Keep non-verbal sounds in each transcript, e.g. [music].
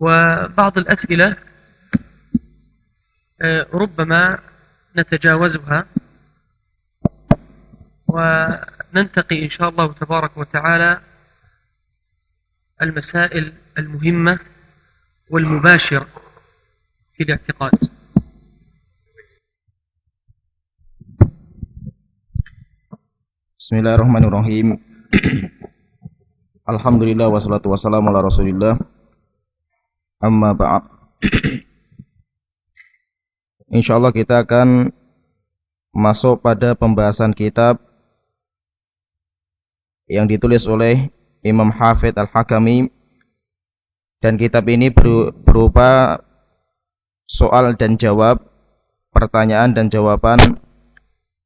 وبعض الأسئلة آه، ربما نتجاوزها وننتقي إن شاء الله تبارك وتعالى المسائل المهمة والمباشرة في الاعتقاد. بسم الله الرحمن الرحيم. [coughs] الحمد لله والصلاة والسلام على رسول الله. Amma ba'd. Insyaallah kita akan masuk pada pembahasan kitab yang ditulis oleh Imam Hafidh Al-Hakami dan kitab ini berupa soal dan jawab, pertanyaan dan jawaban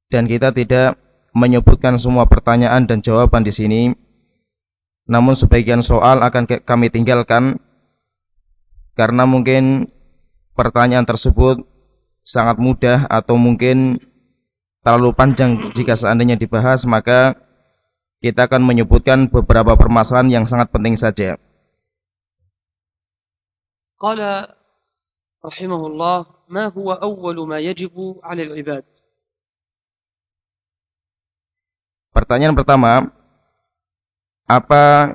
dan kita tidak menyebutkan semua pertanyaan dan jawaban di sini. Namun sebagian soal akan kami tinggalkan karena mungkin pertanyaan tersebut sangat mudah atau mungkin terlalu panjang jika seandainya dibahas maka kita akan menyebutkan beberapa permasalahan yang sangat penting saja. Qala rahimahullah ma huwa awwalu ma yajibu 'ala ibad Pertanyaan pertama, apa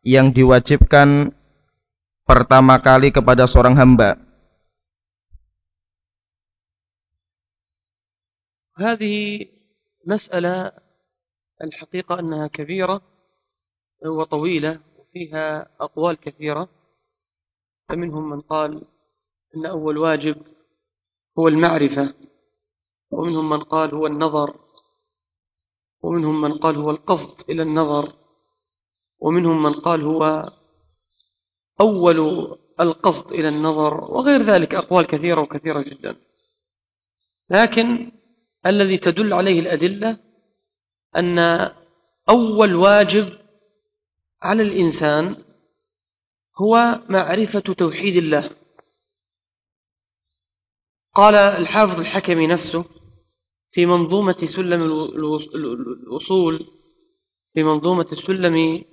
yang diwajibkan pertama kali kepada seorang hamba? هذه مسألة الحقيقة أنها كبيرة وطويلة وفيها أقوال كثيرة فمنهم من قال أن أول واجب هو المعرفة ومنهم من قال هو النظر ومنهم من قال هو القصد إلى النظر ومنهم من قال هو أول القصد إلى النظر وغير ذلك أقوال كثيرة وكثيرة جدا. لكن الذي تدل عليه الأدلة أن أول واجب على الإنسان هو معرفة توحيد الله. قال الحافظ الحكمي نفسه في منظومة سلم الوصول في منظومة سلم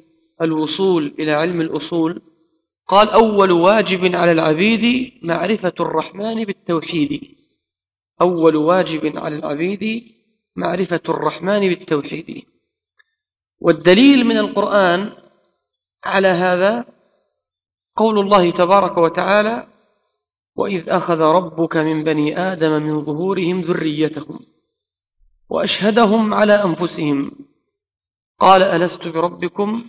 الوصول إلى علم الأصول قال أول واجب على العبيد معرفة الرحمن بالتوحيد. أول واجب على العبيد معرفة الرحمن بالتوحيد. والدليل من القرآن على هذا قول الله تبارك وتعالى وإذ أخذ ربك من بني آدم من ظهورهم ذريتهم وأشهدهم على أنفسهم. قال ألست بربكم؟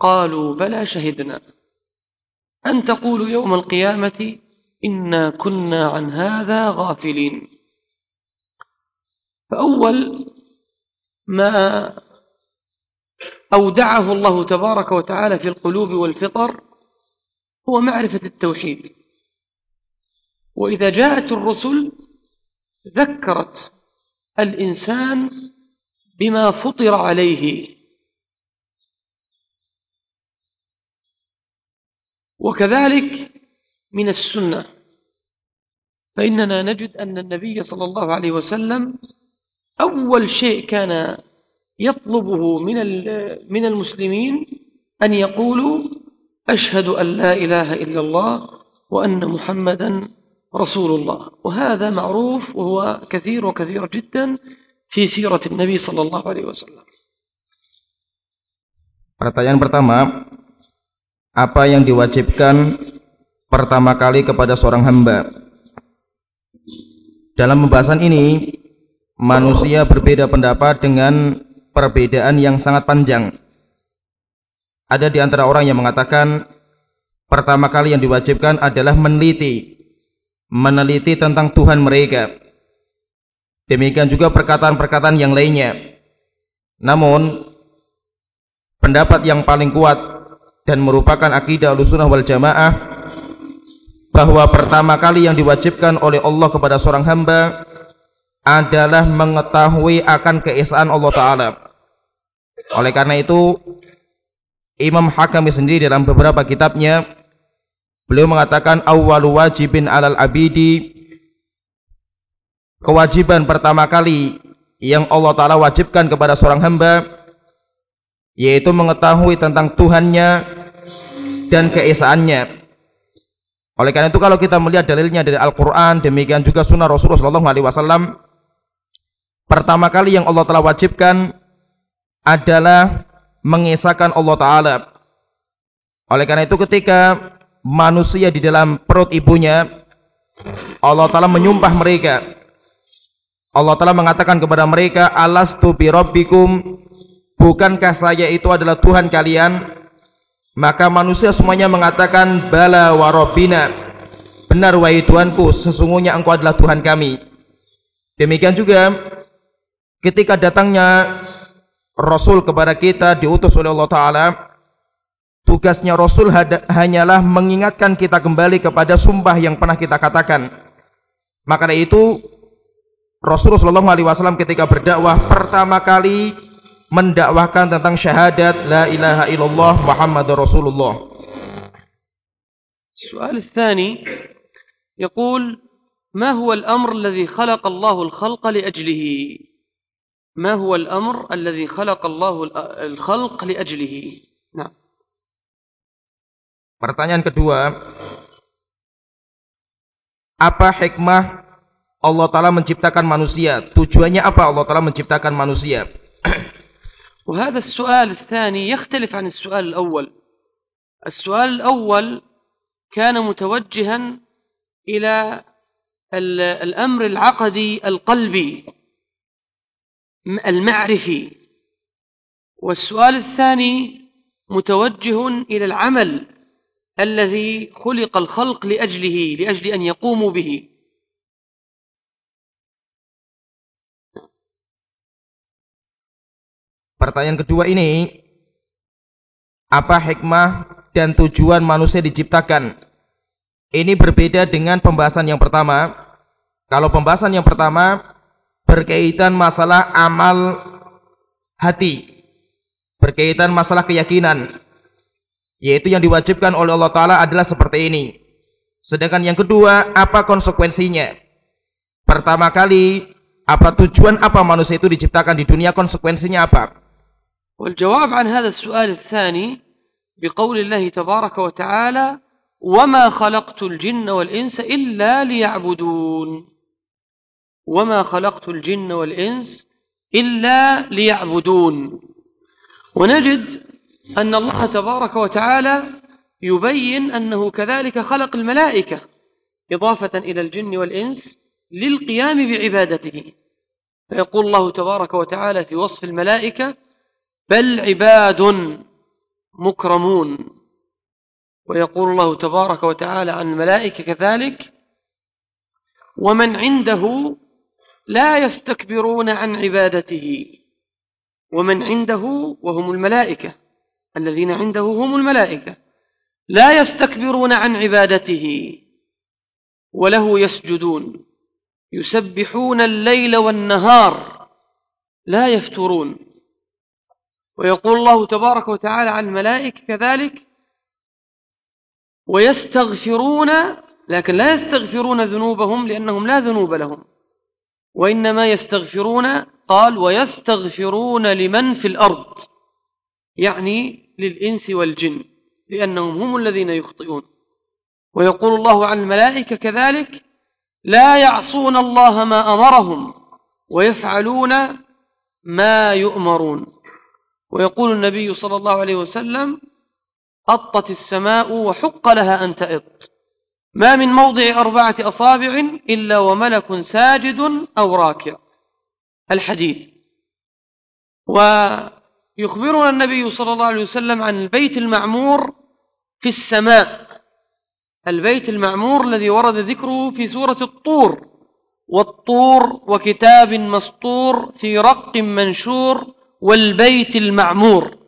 قالوا بلى شهدنا. أن تقولوا يوم القيامة إنا كنا عن هذا غافلين. فأول ما أودعه الله تبارك وتعالى في القلوب والفطر هو معرفة التوحيد. وإذا جاءت الرسل ذكرت الإنسان بما فطر عليه. وكذلك من السنة. فإننا نجد أن النبي صلى الله عليه وسلم أول شيء كان يطلبه من من المسلمين أن يقولوا أشهد أن لا إله إلا الله وأن محمدا رسول الله. وهذا معروف وهو كثير وكثير جدا في سيرة النبي صلى الله عليه وسلم. Pertanyaan pertama, apa yang diwajibkan pertama kali kepada seorang hamba? Dalam pembahasan ini, manusia berbeda pendapat dengan perbedaan yang sangat panjang. Ada di antara orang yang mengatakan pertama kali yang diwajibkan adalah meneliti meneliti tentang Tuhan mereka. Demikian juga perkataan-perkataan yang lainnya. Namun, pendapat yang paling kuat dan merupakan akidah Ahlussunnah wal Jamaah bahwa pertama kali yang diwajibkan oleh Allah kepada seorang hamba adalah mengetahui akan keesaan Allah Ta'ala. Oleh karena itu, Imam Hakami sendiri dalam beberapa kitabnya Beliau mengatakan awwalu wajibin alal abidi kewajiban pertama kali yang Allah taala wajibkan kepada seorang hamba yaitu mengetahui tentang Tuhannya dan keesaannya Oleh karena itu kalau kita melihat dalilnya dari Al-Quran, demikian juga sunnah Rasulullah SAW, pertama kali yang Allah telah wajibkan adalah mengisahkan Allah Ta'ala. Oleh karena itu ketika manusia di dalam perut ibunya, Allah Ta'ala menyumpah mereka. Allah Ta'ala mengatakan kepada mereka, Alastu bi rabbikum, bukankah saya itu adalah Tuhan kalian? Maka manusia semuanya mengatakan bala warobina. Benar wahai Tuhanku, sesungguhnya Engkau adalah Tuhan kami. Demikian juga ketika datangnya Rasul kepada kita diutus oleh Allah Taala, tugasnya Rasul hanyalah mengingatkan kita kembali kepada sumpah yang pernah kita katakan. Maka itu Rasulullah SAW ketika berdakwah pertama kali mendakwahkan tentang syahadat la ilaha illallah Muhammadur Rasulullah. السؤال الثاني يقول ما هو الأمر الذي خلق الله الخلق لأجله ما هو الأمر الذي خلق الله الخلق لأجله نعم Pertanyaan kedua Apa hikmah Allah Ta'ala menciptakan manusia Tujuannya apa Allah Ta'ala menciptakan manusia وهذا السؤال الثاني يختلف عن السؤال الأول. السؤال الأول كان متوجها إلى الأمر العقدي القلبي المعرفي. والسؤال الثاني متوجه إلى العمل الذي خلق الخلق لأجله لأجل أن يقوموا به. Pertanyaan kedua ini apa hikmah dan tujuan manusia diciptakan? Ini berbeda dengan pembahasan yang pertama. Kalau pembahasan yang pertama berkaitan masalah amal hati, berkaitan masalah keyakinan, yaitu yang diwajibkan oleh Allah Ta'ala adalah seperti ini. Sedangkan yang kedua, apa konsekuensinya? Pertama kali, apa tujuan apa manusia itu diciptakan di dunia, konsekuensinya apa? والجواب عن هذا السؤال الثاني بقول الله تبارك وتعالى وما خلقت الجن والإنس إلا ليعبدون. وما خلقت الجن والإنس إلا ليعبدون. ونجد أن الله تبارك وتعالى يبين أنه كذلك خلق الملائكة إضافة إلى الجن والإنس للقيام بعبادته. فيقول الله تبارك وتعالى في وصف الملائكة بل عباد مكرمون. ويقول الله تبارك وتعالى عن الملائكة كذلك ومن عنده لا يستكبرون عن عبادته. ومن عنده وهم الملائكة الذين عنده هم الملائكة لا يستكبرون عن عبادته وله يسجدون يسبحون الليل والنهار لا يفترون. ويقول الله تبارك وتعالى عن الملائكة كذلك ويستغفرون لكن لا يستغفرون ذنوبهم لأنهم لا ذنوب لهم. وإنما يستغفرون قال ويستغفرون لمن في الأرض يعني للإنس والجن لأنهم هم الذين يخطئون. ويقول الله عن الملائكة كذلك لا يعصون الله ما أمرهم ويفعلون ما يؤمرون. ويقول النبي صلى الله عليه وسلم أطت السماء وحق لها أن تئط. ما من موضع أربعة أصابع إلا وملك ساجد أو راكع. الحديث. ويخبرنا النبي صلى الله عليه وسلم عن البيت المعمور في السماء. البيت المعمور الذي ورد ذكره في سورة الطور. والطور وكتاب مسطور في رق منشور والبيت المعمور.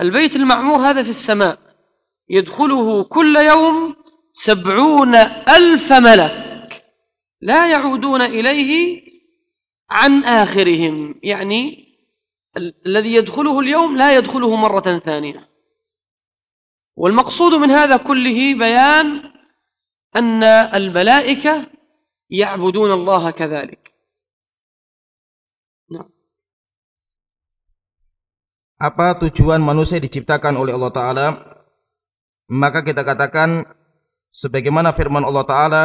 البيت المعمور هذا في السماء. يدخله كل يوم سبعون ألف ملك. لا يعودون إليه عن آخرهم. يعني الذي يدخله اليوم لا يدخله مرة ثانية. والمقصود من هذا كله بيان أن الملائكة يعبدون الله كذلك. Apa tujuan manusia diciptakan oleh Allah Ta'ala? Maka kita katakan sebagaimana firman Allah taala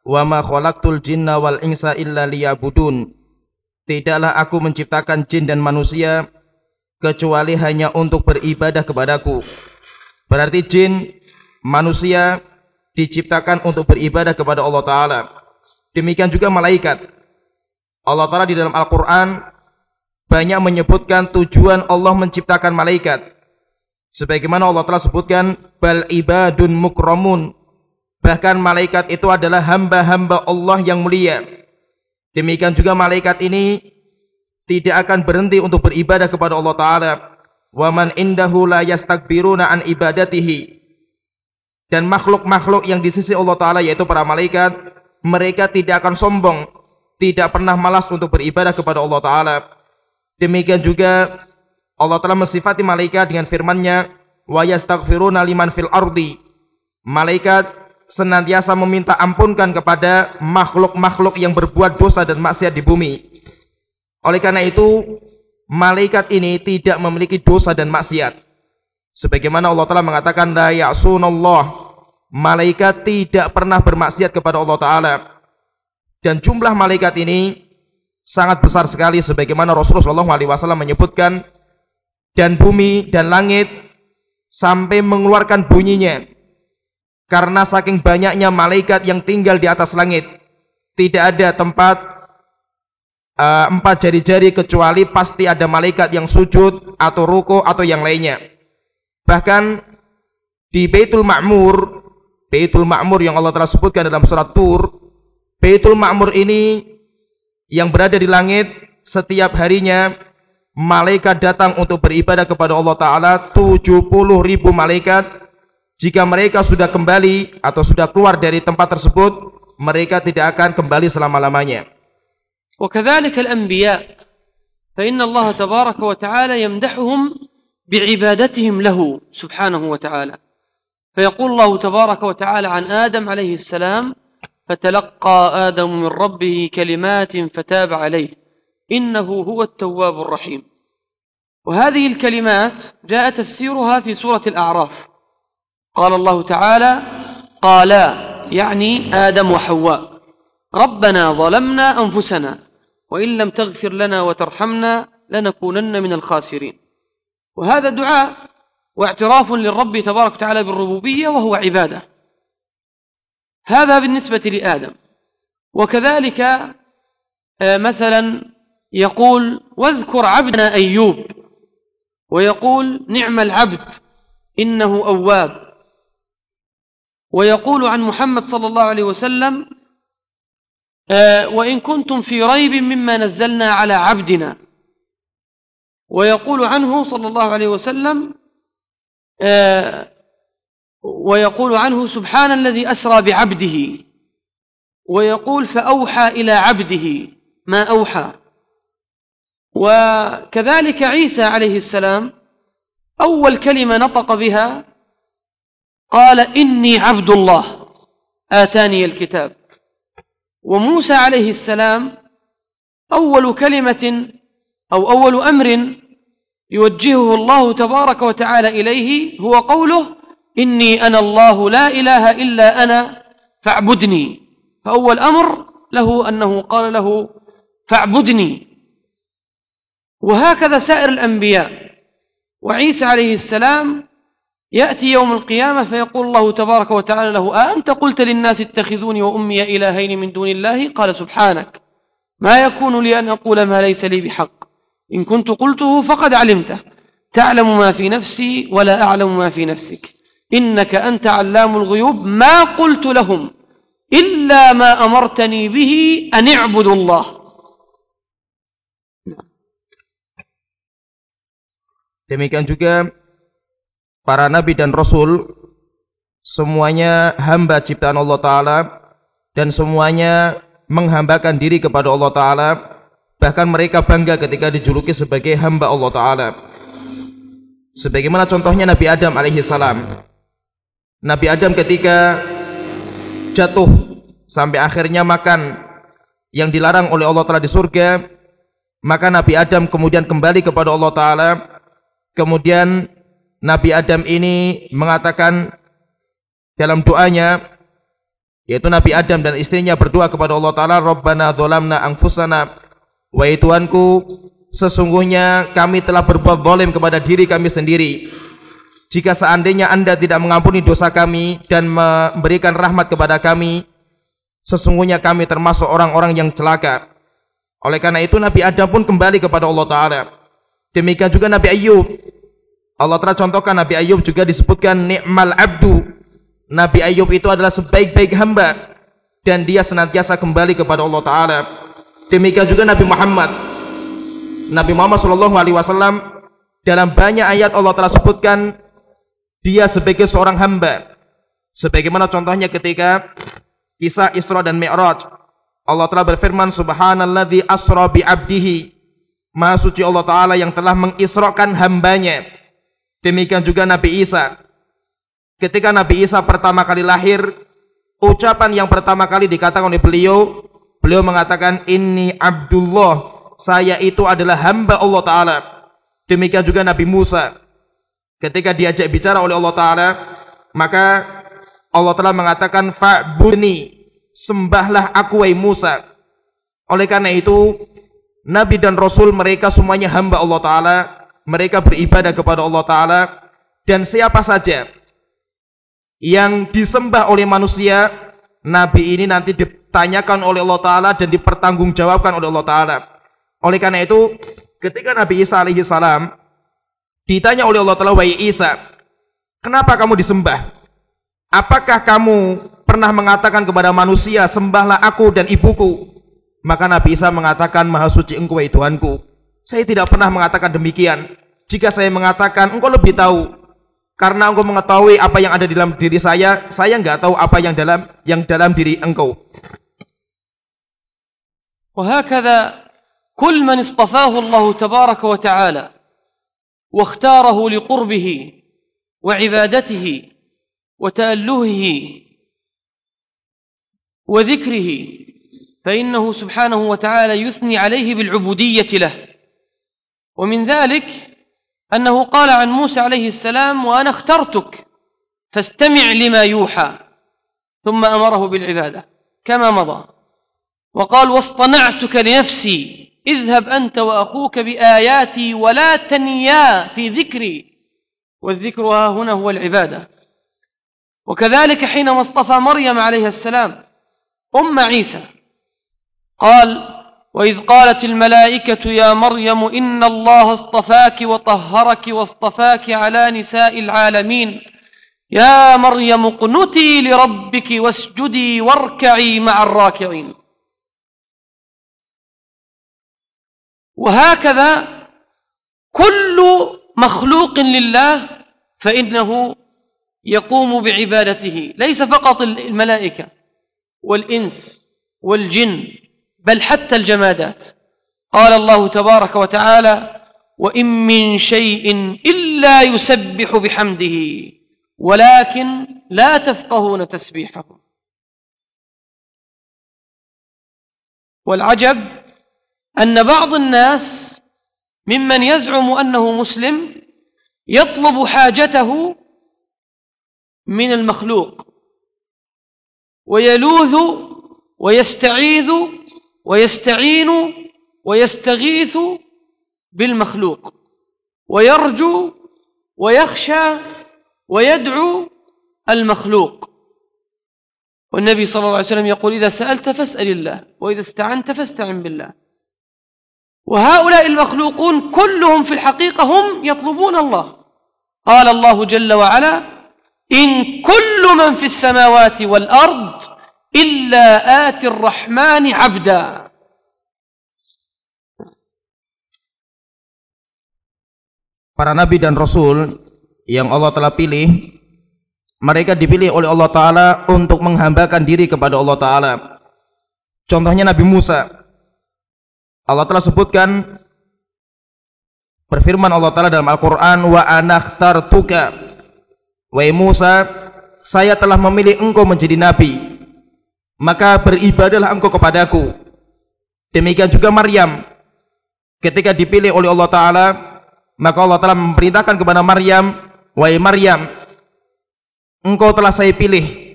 wa ma khalaqtul jinna wal insa illa liyabudun. Tidaklah aku menciptakan jin dan manusia kecuali hanya untuk beribadah kepadaku. Berarti jin manusia diciptakan untuk beribadah kepada Allah taala. Demikian juga malaikat. Allah taala di dalam Al-Qur'an banyak menyebutkan tujuan Allah menciptakan malaikat sebagaimana Allah telah sebutkan bal ibadun mukramun Bahkan malaikat itu adalah hamba-hamba Allah yang mulia. Demikian juga malaikat ini tidak akan berhenti untuk beribadah kepada Allah Ta'ala. Wa man indahu la yastakbiruna an ibadatihi. Dan makhluk-makhluk yang di sisi Allah Ta'ala yaitu para malaikat, mereka tidak akan sombong, tidak pernah malas untuk beribadah kepada Allah Ta'ala. Demikian juga Allah telah mensifati malaikat dengan firman-Nya, wa yastaghfiruna liman fil ardi. Malaikat senantiasa meminta ampunkan kepada makhluk-makhluk yang berbuat dosa dan maksiat di bumi. Oleh karena itu, malaikat ini tidak memiliki dosa dan maksiat. Sebagaimana Allah Ta'ala mengatakan, La ya'sunallah. Malaikat tidak pernah bermaksiat kepada Allah Ta'ala. Dan jumlah malaikat ini sangat besar sekali sebagaimana Rasulullah SAW menyebutkan dan bumi dan langit sampai mengeluarkan bunyinya karena saking banyaknya malaikat yang tinggal di atas langit. Tidak ada tempat uh, empat jari-jari kecuali pasti ada malaikat yang sujud atau ruko atau yang lainnya. Bahkan di Baitul Ma'mur Baitul Ma'mur yang Allah telah sebutkan dalam surat Tur Baitul Ma'mur ini yang berada di langit setiap harinya malaikat datang untuk beribadah kepada Allah Ta'ala 70 ribu malaikat jika mereka sudah kembali atau sudah keluar dari tempat tersebut, mereka tidak akan kembali selama-lamanya. وكذلك الأنبياء فإن الله تبارك وتعالى يمدحهم بعبادتهم له سبحانه وتعالى فيقول الله تبارك وتعالى عن آدم عليه السلام فتلقى آدم من ربه كلمات فتاب عليه. إنه هو التواب الرحيم. وهذه الكلمات جاء تفسيرها في سورة الأعراف. قال الله تعالى قالا يعني آدم وحواء. ربنا ظلمنا أنفسنا وإن لم تغفر لنا وترحمنا لنكونن من الخاسرين. وهذا دعاء واعتراف للرب تبارك وتعالى بالربوبية وهو عبادة. هذا بالنسبة لآدم. وكذلك آه، مثلا يقول واذكر عبدنا أيوب. ويقول نعم العبد إنه أواب. ويقول عن محمد صلى الله عليه وسلم آه، وإن كنتم في ريب مما نزلنا على عبدنا. ويقول عنه صلى الله عليه وسلم آه، ويقول عنه سبحان الذي أسرى بعبده ويقول فأوحى إلى عبده ما أوحى. وكذلك عيسى عليه السلام أول كلمة نطق بها قال إني عبد الله آتاني الكتاب. وموسى عليه السلام أول كلمة أو أول أمر يوجهه الله تبارك وتعالى إليه هو قوله إني أنا الله لا إله إلا أنا فاعبدني. فأول أمر له أنه قال له فاعبدني. وهكذا سائر الأنبياء. وعيسى عليه السلام يأتي يوم القيامة فيقول الله تبارك وتعالى له أأنت قلت للناس اتخذوني وأمي إلهين من دون الله؟ قال سبحانك. ما يكون لي أن أقول ما ليس لي بحق. إن كنت قلته فقد علمته. تعلم ما في نفسي ولا أعلم ما في نفسك. إنك أنت علام الغيوب ما قلت لهم إلا ما أمرتني به أن i'budu الله. Demikian juga para nabi dan rasul semuanya hamba ciptaan Allah taala dan semuanya menghambakan diri kepada Allah taala bahkan mereka bangga ketika dijuluki sebagai hamba Allah taala. Sebagaimana contohnya Nabi Adam alaihi salam. Nabi Adam ketika jatuh sampai akhirnya makan yang dilarang oleh Allah taala di surga maka Nabi Adam kemudian kembali kepada Allah taala. Kemudian Nabi Adam ini mengatakan dalam doanya yaitu Nabi Adam dan istrinya berdoa kepada Allah Ta'ala Rabbana dholamna angfusana Wahai Tuhanku sesungguhnya kami telah berbuat zalim kepada diri kami sendiri jika seandainya anda tidak mengampuni dosa kami dan memberikan rahmat kepada kami sesungguhnya kami termasuk orang-orang yang celaka oleh karena itu Nabi Adam pun kembali kepada Allah Ta'ala demikian juga Nabi Ayub Allah telah contohkan Nabi Ayub juga disebutkan ni'mal abdu Nabi Ayub itu adalah sebaik-baik hamba dan dia senantiasa kembali kepada Allah Taala. Demikian juga Nabi Muhammad. Nabi Muhammad Wasallam dalam banyak ayat Allah telah sebutkan dia sebagai seorang hamba. Sebagaimana contohnya ketika kisah Isra dan Mi'raj. Allah telah berfirman Subhanalladzi asra bi abdihi. Maha suci Allah Ta'ala yang telah mengisrokan hambanya. Demikian juga Nabi Isa ketika Nabi Isa pertama kali lahir, ucapan yang pertama kali dikatakan oleh beliau, beliau mengatakan, Ini Abdullah, saya itu adalah hamba Allah Ta'ala. Demikian juga Nabi Musa. Ketika diajak bicara oleh Allah Ta'ala, maka Allah telah mengatakan, Fa'buni, sembahlah aku wahai Musa. Oleh karena itu, Nabi dan Rasul mereka semuanya hamba Allah Ta'ala. Mereka beribadah kepada Allah Ta'ala. Dan siapa saja yang disembah oleh manusia, nabi ini nanti ditanyakan oleh Allah taala dan dipertanggungjawabkan oleh Allah taala. Oleh karena itu, ketika Nabi Isa alaihi salam ditanya oleh Allah taala, "Wahai Isa, kenapa kamu disembah? Apakah kamu pernah mengatakan kepada manusia, sembahlah aku dan ibuku?" Maka Nabi Isa mengatakan, "Maha suci Engkau, wahai Tuhanku." Saya tidak pernah mengatakan demikian. Jika saya mengatakan, engkau lebih tahu karena engkau mengetahui apa yang ada di dalam diri saya, saya enggak tahu apa yang dalam yang dalam diri engkau. وهكذا كل من اصطفاه الله تبارك وتعالى واختاره لقربه وعبادته وتألهه وذكره فإنه سبحانه وتعالى يثني عليه بالعبودية له. ومن ذلك أنه قال عن موسى عليه السلام وأنا اخترتك فاستمع لما يوحى ثم أمره بالعبادة كما مضى. وقال واصطنعتك لنفسي اذهب أنت وأخوك بآياتي ولا تنيا في ذكري. والذكر ها هنا هو العبادة. وكذلك حينما اصطفى مريم عليه السلام أم عيسى قال وإذ قالت الملائكة يا مريم إن الله اصطفاك وطهرك واصطفاك على نساء العالمين. يا مريم اقنتي لربك واسجدي واركعي مع الراكعين. وهكذا كل مخلوق لله فإنه يقوم بعبادته. ليس فقط الملائكة والإنس والجن بل حتى الجمادات. قال الله تبارك وتعالى وإن من شيء إلا يسبح بحمده ولكن لا تفقهون تسبيحه والعجب أن بعض الناس ممن يزعم أنه مسلم يطلب حاجته من المخلوق ويلوذ ويستعيذ ويستعين ويستغيث بالمخلوق ويرجو ويخشى ويدعو المخلوق. والنبي صلى الله عليه وسلم يقول إذا سألت فاسأل الله وإذا استعنت فاستعن بالله. وهؤلاء المخلوقون كلهم في الحقيقة هم يطلبون الله قال الله جل وعلا إن كل من في السماوات والأرض illa atir rahmani abda para nabi dan rasul yang Allah telah pilih mereka dipilih oleh Allah taala untuk menghambakan diri kepada Allah taala contohnya Nabi Musa Allah telah sebutkan berfirman Allah taala dalam Al-Qur'an wa anakhtartuka wa Musa saya telah memilih engkau menjadi nabi. Maka beribadahlah engkau kepadaku. Demikian juga Maryam. Ketika dipilih oleh Allah Ta'ala maka Allah Ta'ala memerintahkan kepada Maryam wahai Maryam engkau telah saya pilih.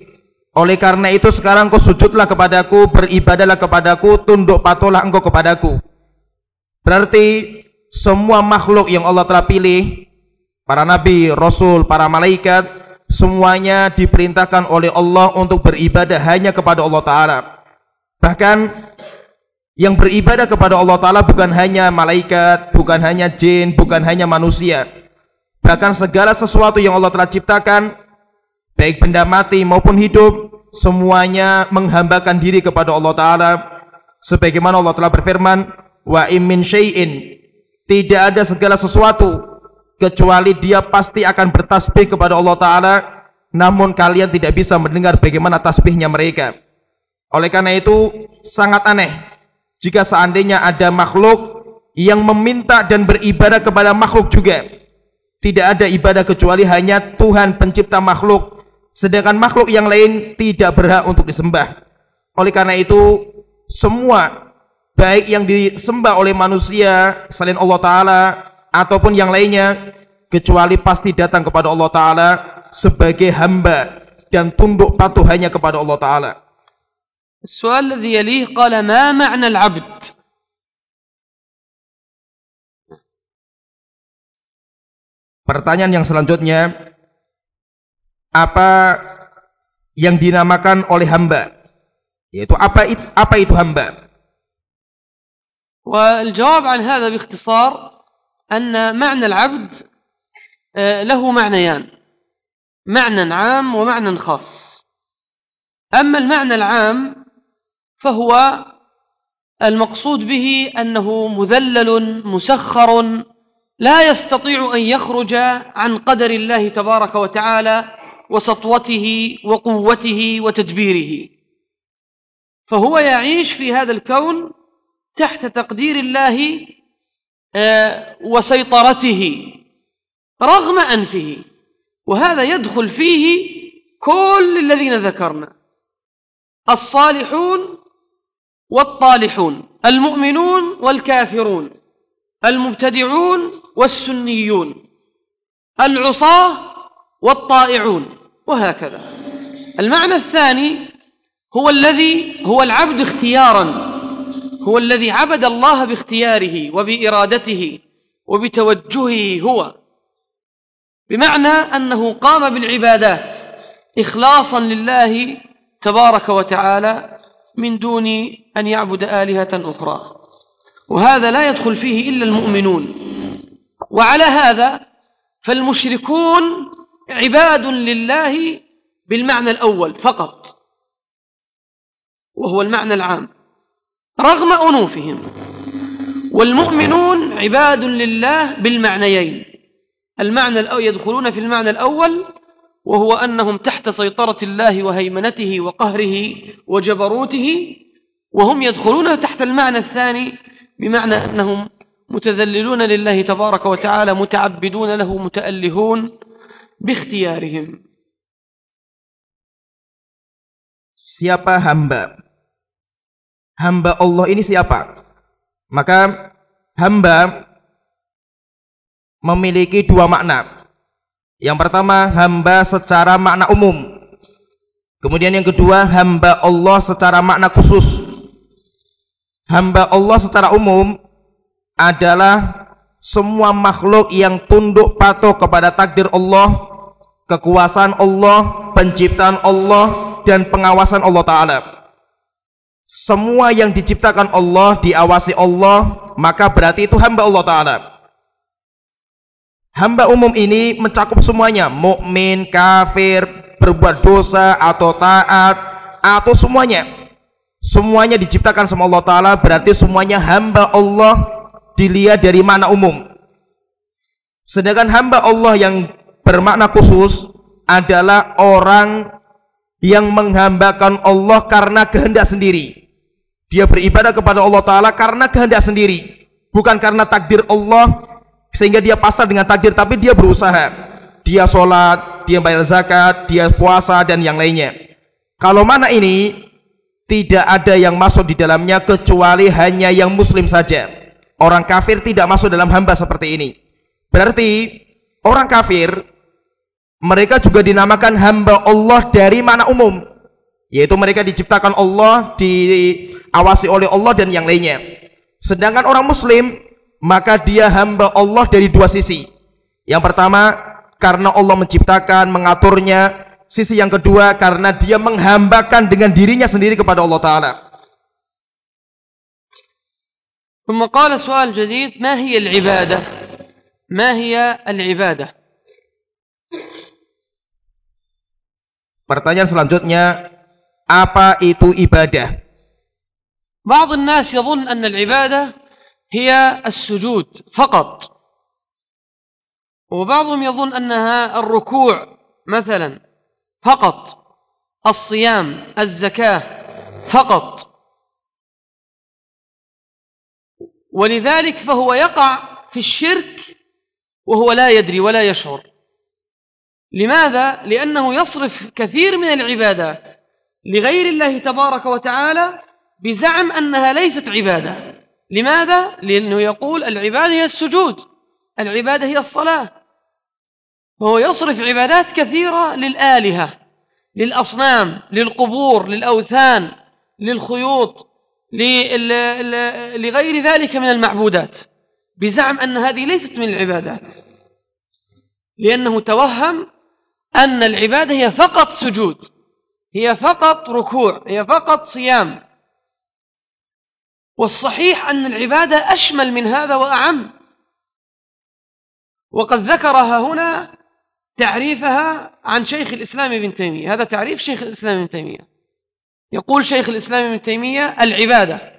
Oleh karena itu sekarang kau sujudlah kepadaku beribadahlah kepadaku tunduk patuhlah engkau kepadaku berarti semua makhluk yang Allah telah pilih para nabi, rasul, para malaikat semuanya diperintahkan oleh Allah untuk beribadah hanya kepada Allah Ta'ala bahkan yang beribadah kepada Allah Ta'ala bukan hanya malaikat, bukan hanya jin, bukan hanya manusia. Bahkan segala sesuatu yang Allah telah ciptakan, baik benda mati maupun hidup, semuanya menghambakan diri kepada Allah Ta'ala. Sebagaimana Allah telah berfirman, Wa imin syai'in, tidak ada segala sesuatu, kecuali dia pasti akan bertasbih kepada Allah Ta'ala, namun kalian tidak bisa mendengar bagaimana tasbihnya mereka. Oleh karena itu, sangat aneh jika seandainya ada makhluk yang meminta dan beribadah kepada makhluk juga. Tidak ada ibadah kecuali hanya Tuhan pencipta makhluk. Sedangkan makhluk yang lain tidak berhak untuk disembah. Oleh karena itu semua baik yang disembah oleh manusia selain Allah Ta'ala ataupun yang lainnya kecuali pasti datang kepada Allah Ta'ala sebagai hamba dan tunduk patuh hanya kepada Allah Ta'ala السؤال الذي يليه قال ما معنى العبد Pertanyaan yang selanjutnya apa yang dinamakan oleh hamba yaitu apa itu, apa itu hamba والجواب عن هذا باختصار أن معنى العبد له معنيان معنى عام ومعنى خاص. أما المعنى العام فهو المقصود به أنه مذلل مسخر لا يستطيع أن يخرج عن قدر الله تبارك وتعالى وسطوته وقوته وتدبيره. فهو يعيش في هذا الكون تحت تقدير الله آه، وسيطرته رغم أنفه. وهذا يدخل فيه كل الذين ذكرنا الصالحون والطالحون المؤمنون والكافرون المبتدعون والسنيون العصاة والطائعون وهكذا. المعنى الثاني هو الذي هو العبد اختيارا. هو الذي عبد الله باختياره وبإرادته وبتوجهه هو. بمعنى أنه قام بالعبادات إخلاصا لله تبارك وتعالى من دون أن يعبد آلهة أخرى. وهذا لا يدخل فيه إلا المؤمنون. وعلى هذا فالمشركون عباد لله بالمعنى الأول فقط وهو المعنى العام. رغم أنوفهم. والمؤمنون عباد لله بالمعنيين. المعنى الأول يدخلون في المعنى الأول وهو أنهم تحت سيطرة الله وهيمنته وقهره وجبروته وهم يدخلون تحت المعنى الثاني بمعنى أنهم متذللون لله تبارك وتعالى متعبدون له متألهون باختيارهم. Siapa hamba? Hamba Allah ini siapa? Maka hamba memiliki dua makna. Yang pertama hamba secara makna umum. Kemudian yang kedua hamba Allah secara makna khusus. Hamba Allah secara umum adalah semua makhluk yang tunduk patuh kepada takdir Allah, kekuasaan Allah, penciptaan Allah dan pengawasan Allah taala. Semua yang diciptakan Allah, diawasi Allah, maka berarti itu hamba Allah taala. Hamba umum ini mencakup semuanya, mukmin, kafir, berbuat dosa atau taat atau semuanya. Semuanya diciptakan sama Allah taala berarti semuanya hamba Allah dilihat dari mana umum. Sedangkan hamba Allah yang bermakna khusus adalah orang yang menghambakan Allah karena kehendak sendiri. Dia beribadah kepada Allah taala karena kehendak sendiri, bukan karena takdir Allah sehingga dia pasrah dengan takdir tapi dia berusaha. Dia sholat, dia bayar zakat, dia puasa dan yang lainnya. Kalau mana ini tidak ada yang masuk di dalamnya kecuali hanya yang muslim saja. Orang kafir tidak masuk dalam hamba seperti ini. Berarti orang kafir mereka juga dinamakan hamba Allah dari mana umum yaitu mereka diciptakan Allah diawasi oleh Allah dan yang lainnya sedangkan orang muslim maka dia hamba Allah dari dua sisi yang pertama karena Allah menciptakan mengaturnya sisi yang kedua karena dia menghambakan dengan dirinya sendiri kepada Allah taala ثم قال سؤال جديد ما هي العبادة ما هي العبادة Pertanyaan selanjutnya, apa itu ibadah? بعض الناس يظن أن العبادة هي السجود فقط. وبعضهم يظن أنها الركوع مثلا فقط الصيام الزكاة فقط. ولذلك فهو يقع في الشرك وهو لا يدري ولا يشعر. لماذا؟ لأنه يصرف كثير من العبادات لغير الله تبارك وتعالى بزعم أنها ليست عبادة لماذا؟ لأنه يقول العبادة هي السجود العبادة هي الصلاة فهو يصرف عبادات كثيرة للآلهة للأصنام للقبور للأوثان للخيوط لغير ذلك من المعبودات بزعم أن هذه ليست من العبادات لأنه توهم أن العبادة هي فقط سجود هي فقط ركوع هي فقط صيام. والصحيح أن العبادة أشمل من هذا وأعم. وقد ذكرها هنا تعريفها عن شيخ الإسلام ابن تيمية. هذا تعريف شيخ الإسلام ابن تيمية. يقول شيخ الإسلام ابن تيمية العبادة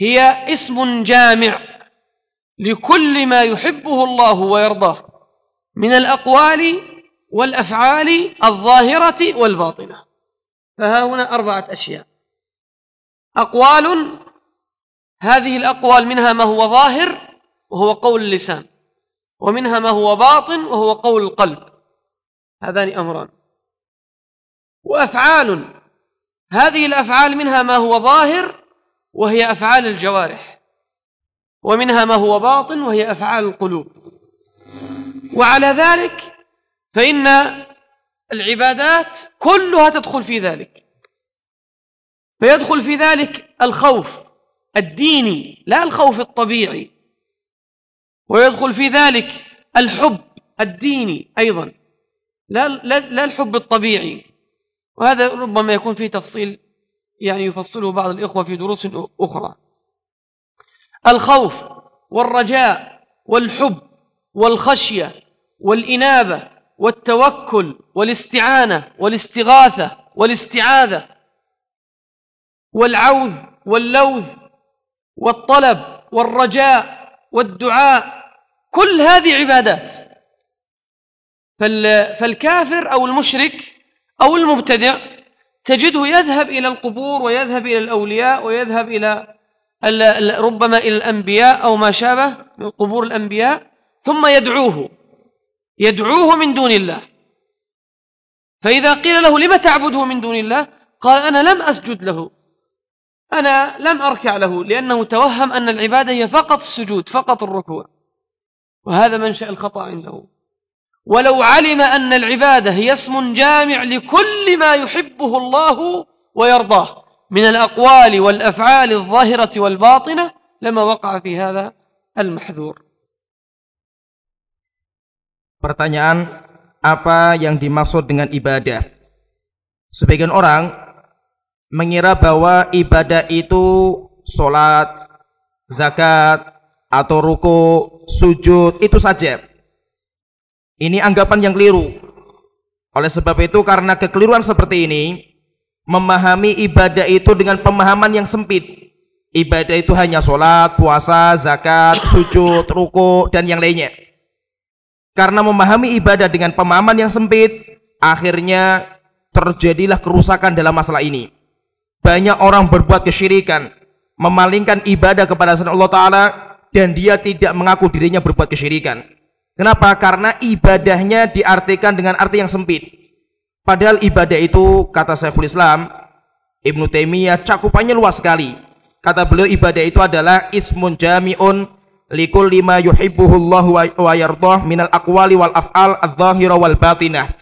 هي اسم جامع لكل ما يحبه الله ويرضاه من الأقوال والأفعال الظاهرة والباطنة. فها هنا أربعة أشياء. أقوال هذه الأقوال منها ما هو ظاهر وهو قول اللسان ومنها ما هو باطن وهو قول القلب. هذان أمران. وأفعال هذه الأفعال منها ما هو ظاهر وهي أفعال الجوارح ومنها ما هو باطن وهي أفعال القلوب. وعلى ذلك فإن العبادات كلها تدخل في ذلك. فيدخل في ذلك الخوف الديني لا الخوف الطبيعي. ويدخل في ذلك الحب الديني أيضا لا, لا, لا الحب الطبيعي. وهذا ربما يكون فيه تفصيل يعني يفصله بعض الإخوة في دروس أخرى. الخوف والرجاء والحب والخشية والإنابة والتوكل والاستعانة والاستغاثة والاستعاذة والعوذ واللوذ والطلب والرجاء والدعاء كل هذه عبادات. فالكافر أو المشرك أو المبتدع تجده يذهب إلى القبور ويذهب إلى الأولياء ويذهب إلى ربما إلى الأنبياء أو ما شابه من قبور الأنبياء ثم يدعوه. يدعوه من دون الله. فإذا قيل له لم تعبده من دون الله؟ قال أنا لم أسجد له. أنا لم أركع له لأنه توهم أن العبادة هي فقط السجود فقط الركوع. وهذا منشأ الخطأ عنده. ولو علم أن العبادة هي اسم جامع لكل ما يحبه الله ويرضاه من الأقوال والأفعال الظاهرة والباطنة لما وقع في هذا المحذور. Pertanyaan, apa yang dimaksud dengan ibadah? Sebagian orang mengira bahwa ibadah itu sholat, zakat, atau ruku, sujud, itu saja. Ini anggapan yang keliru. Oleh sebab itu karena kekeliruan seperti ini, memahami ibadah itu dengan pemahaman yang sempit. Ibadah itu hanya sholat, puasa, zakat, sujud, ruku, dan yang lainnya. Karena memahami ibadah dengan pemahaman yang sempit, akhirnya terjadilah kerusakan dalam masalah ini. Banyak orang berbuat kesyirikan, memalingkan ibadah kepada Allah Ta'ala, dan dia tidak mengaku dirinya berbuat kesyirikan. Kenapa? Karena ibadahnya diartikan dengan arti yang sempit. Padahal ibadah itu, kata Syekhul Islam, Ibnu Taimiyah cakupannya luas sekali. Kata beliau ibadah itu adalah ismun jami'un likul lima yuhibbuhullahu wa yardah minal aqwali wal af'al adh-dhahira wal batinah.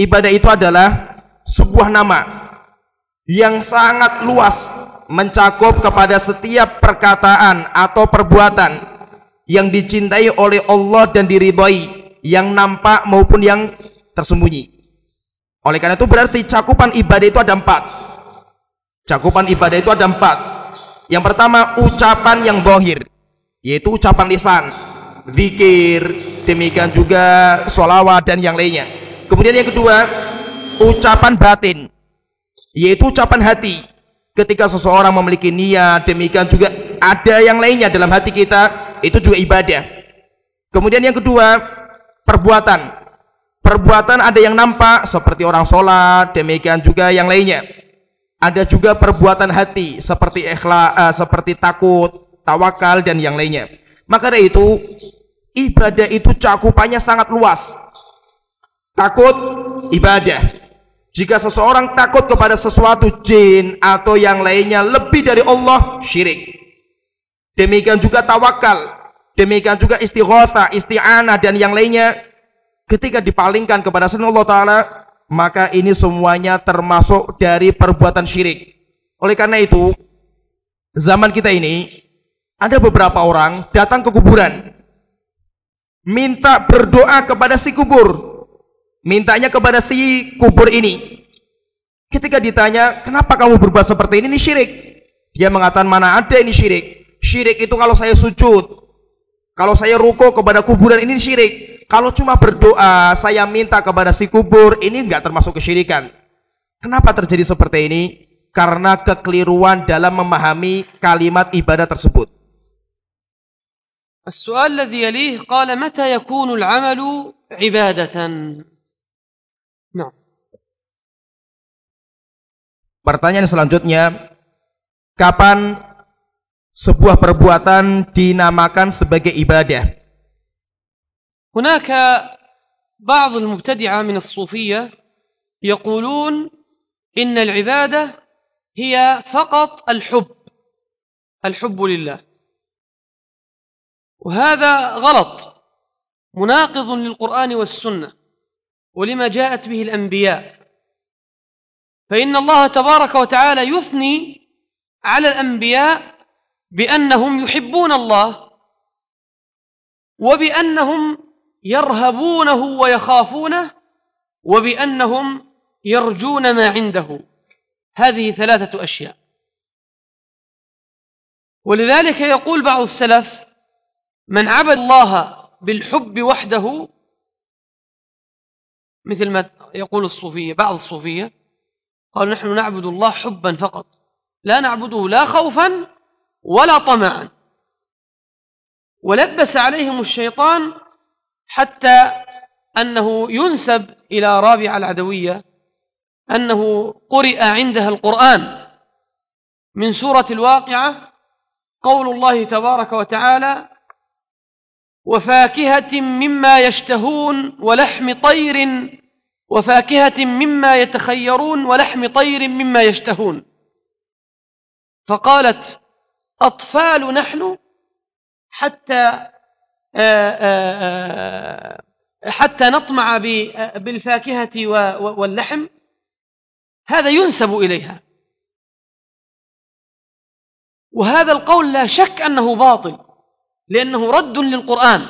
Ibadah itu adalah sebuah nama yang sangat luas mencakup kepada setiap perkataan atau perbuatan yang dicintai oleh Allah dan diridhoi yang nampak maupun yang tersembunyi. Oleh karena itu berarti cakupan ibadah itu ada empat. Cakupan ibadah itu ada empat. Yang pertama ucapan yang bohir yaitu ucapan lisan zikir demikian juga sholawat dan yang lainnya. Kemudian yang kedua ucapan batin yaitu ucapan hati. Ketika seseorang memiliki niat demikian juga ada yang lainnya dalam hati kita itu juga ibadah. Kemudian yang kedua perbuatan. Perbuatan ada yang nampak seperti orang sholat demikian juga yang lainnya. Ada juga perbuatan hati seperti ikhlas uh, seperti takut tawakal dan yang lainnya. Maka dari itu ibadah itu cakupannya sangat luas. Takut ibadah. Jika seseorang takut kepada sesuatu jin atau yang lainnya lebih dari Allah, syirik. Demikian juga tawakal, demikian juga istighatha, isti'anah dan yang lainnya. Ketika dipalingkan kepada selain Allah taala, maka ini semuanya termasuk dari perbuatan syirik. Oleh karena itu, zaman kita ini ada beberapa orang datang ke kuburan minta berdoa kepada si kubur mintanya kepada si kubur ini. Ketika ditanya, kenapa kamu berbuat seperti ini? Ini syirik. Dia mengatakan, mana ada ini syirik. Syirik itu kalau saya sujud. Kalau saya ruko kepada kuburan, ini syirik. Kalau cuma berdoa, saya minta kepada si kubur, ini enggak termasuk kesyirikan. Kenapa terjadi seperti ini? Karena kekeliruan dalam memahami kalimat ibadah tersebut. السؤال الذي يليه قال متى يكون العمل عبادة Nah. Pertanyaan selanjutnya, kapan sebuah perbuatan dinamakan sebagai ibadah? هناك بعض المبتدعة من الصوفية يقولون إن العبادة هي فقط الحب الحب لله وهذا غلط. مناقض للقرآن والسنة ولما جاءت به الأنبياء. فإن الله تبارك وتعالى يثني على الأنبياء بأنهم يحبون الله وبأنهم يرهبونه ويخافونه وبأنهم يرجون ما عنده. هذه ثلاثة أشياء. ولذلك يقول بعض السلف من عبد الله بالحب وحده مثل ما يقول الصوفية بعض الصوفية قالوا نحن نعبد الله حبا فقط لا نعبده لا خوفا ولا طمعا. ولبس عليهم الشيطان حتى أنه ينسب إلى رابعة العدوية أنه قرئ عندها القرآن من سورة الواقعة قول الله تبارك وتعالى وفاكهة مما يشتهون ولحم طير وفاكهة مما يتخيرون ولحم طير مما يشتهون. فقالت أطفال نحن حتى آآ آآ حتى نطمع بالفاكهة واللحم. هذا ينسب إليها. وهذا القول لا شك أنه باطل. لأنه رد للقرآن.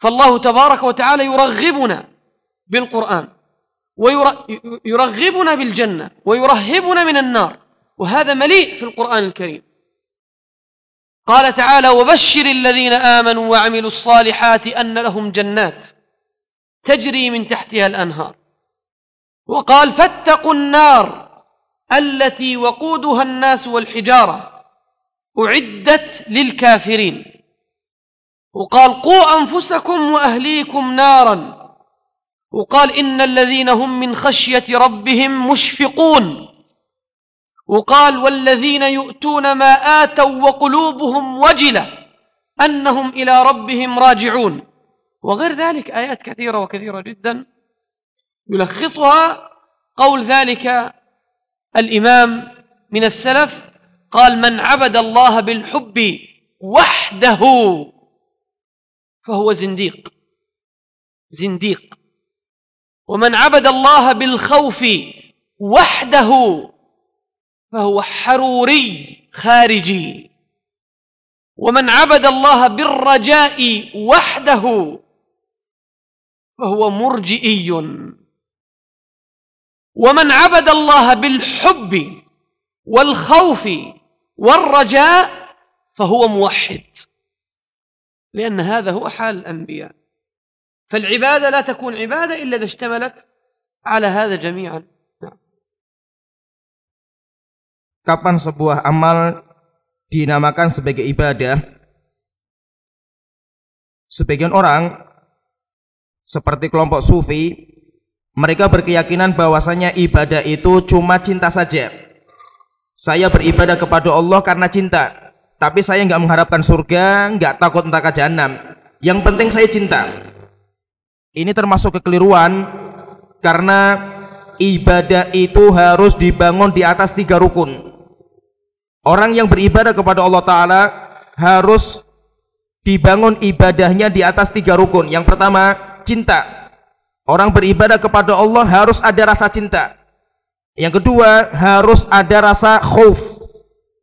فالله تبارك وتعالى يرغبنا بالقرآن ويرغبنا بالجنة ويرهبنا من النار وهذا مليء في القرآن الكريم. قال تعالى وبشر الذين آمنوا وعملوا الصالحات أن لهم جنات تجري من تحتها الأنهار. وقال فاتقوا النار التي وقودها الناس والحجارة أعدت للكافرين. وقال قوا أنفسكم وأهليكم نارا. وقال إن الذين هم من خشية ربهم مشفقون. وقال والذين يؤتون ما آتوا وقلوبهم وجلة أنهم إلى ربهم راجعون. وغير ذلك آيات كثيرة وكثيرة جدا. يلخصها قول ذلك الإمام من السلف قال من عبد الله بالحب وحده فهو زنديق زنديق. ومن عبد الله بالخوف وحده فهو حروري خارجي. ومن عبد الله بالرجاء وحده فهو مرجئي. ومن عبد الله بالحب والخوف والرجاء فهو موحد لأن هذا هو حال الأنبياء فالعبادة لا تكون عبادة إلا إذا اشتملت على هذا جميعا Kapan sebuah amal dinamakan sebagai ibadah? Sebagian orang seperti kelompok sufi mereka berkeyakinan bahwasanya ibadah itu cuma cinta saja. Saya beribadah kepada Allah karena cinta, tapi saya nggak mengharapkan surga, nggak takut neraka jahanam. Yang penting saya cinta. Ini termasuk kekeliruan karena ibadah itu harus dibangun di atas tiga rukun. Orang yang beribadah kepada Allah Ta'ala harus dibangun ibadahnya di atas tiga rukun. Yang pertama, cinta. Orang beribadah kepada Allah harus ada rasa cinta. Yang kedua, harus ada rasa khauf,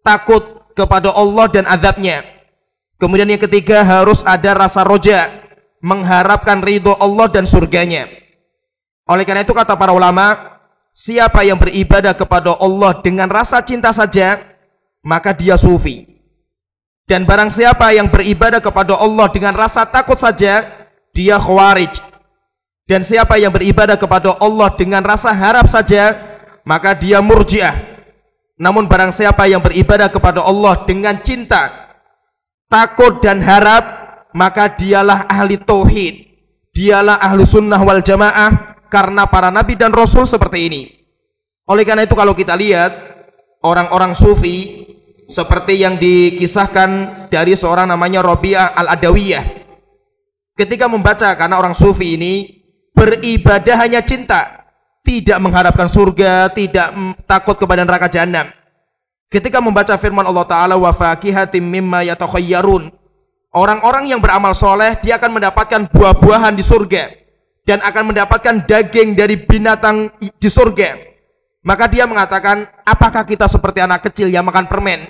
takut kepada Allah dan azabnya. Kemudian yang ketiga, harus ada rasa roja, mengharapkan ridho Allah dan surganya. Oleh karena itu kata para ulama, siapa yang beribadah kepada Allah dengan rasa cinta saja, maka dia sufi. Dan barang siapa yang beribadah kepada Allah dengan rasa takut saja, dia khawarij. Dan siapa yang beribadah kepada Allah dengan rasa harap saja, maka dia murjiah. Namun barang siapa yang beribadah kepada Allah dengan cinta, takut dan harap, maka dialah ahli tauhid. Dialah ahli sunnah wal jamaah karena para nabi dan rasul seperti ini. Oleh karena itu kalau kita lihat orang-orang sufi seperti yang dikisahkan dari seorang namanya Robi'ah Al-Adawiyah ketika membaca karena orang sufi ini beribadah hanya cinta tidak mengharapkan surga tidak takut kepada neraka jahanam ketika membaca firman Allah Ta'ala wa mimma orang-orang yang beramal soleh dia akan mendapatkan buah-buahan di surga dan akan mendapatkan daging dari binatang di surga maka dia mengatakan, apakah kita seperti anak kecil yang makan permen?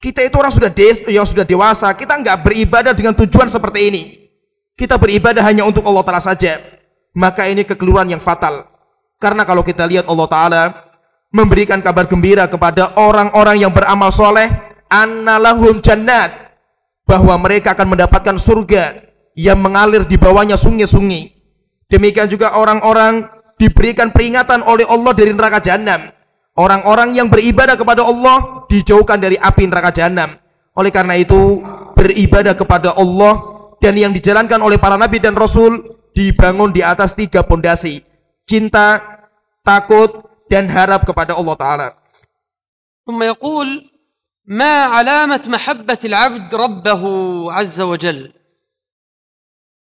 Kita itu orang sudah yang sudah dewasa, kita nggak beribadah dengan tujuan seperti ini. Kita beribadah hanya untuk Allah Ta'ala saja. Maka ini kekeliruan yang fatal. Karena kalau kita lihat Allah Ta'ala memberikan kabar gembira kepada orang-orang yang beramal soleh, annalahum jannat, bahwa mereka akan mendapatkan surga yang mengalir di bawahnya sungai-sungai. Demikian juga orang-orang diberikan peringatan oleh Allah dari neraka jahanam. Orang-orang yang beribadah kepada Allah dijauhkan dari api neraka jahanam. Oleh karena itu, beribadah kepada Allah dan yang dijalankan oleh para nabi dan rasul dibangun di atas tiga pondasi. Cinta, takut dan harap kepada Allah taala. ثم يقول ما علامة محبة العبد ربه عز وجل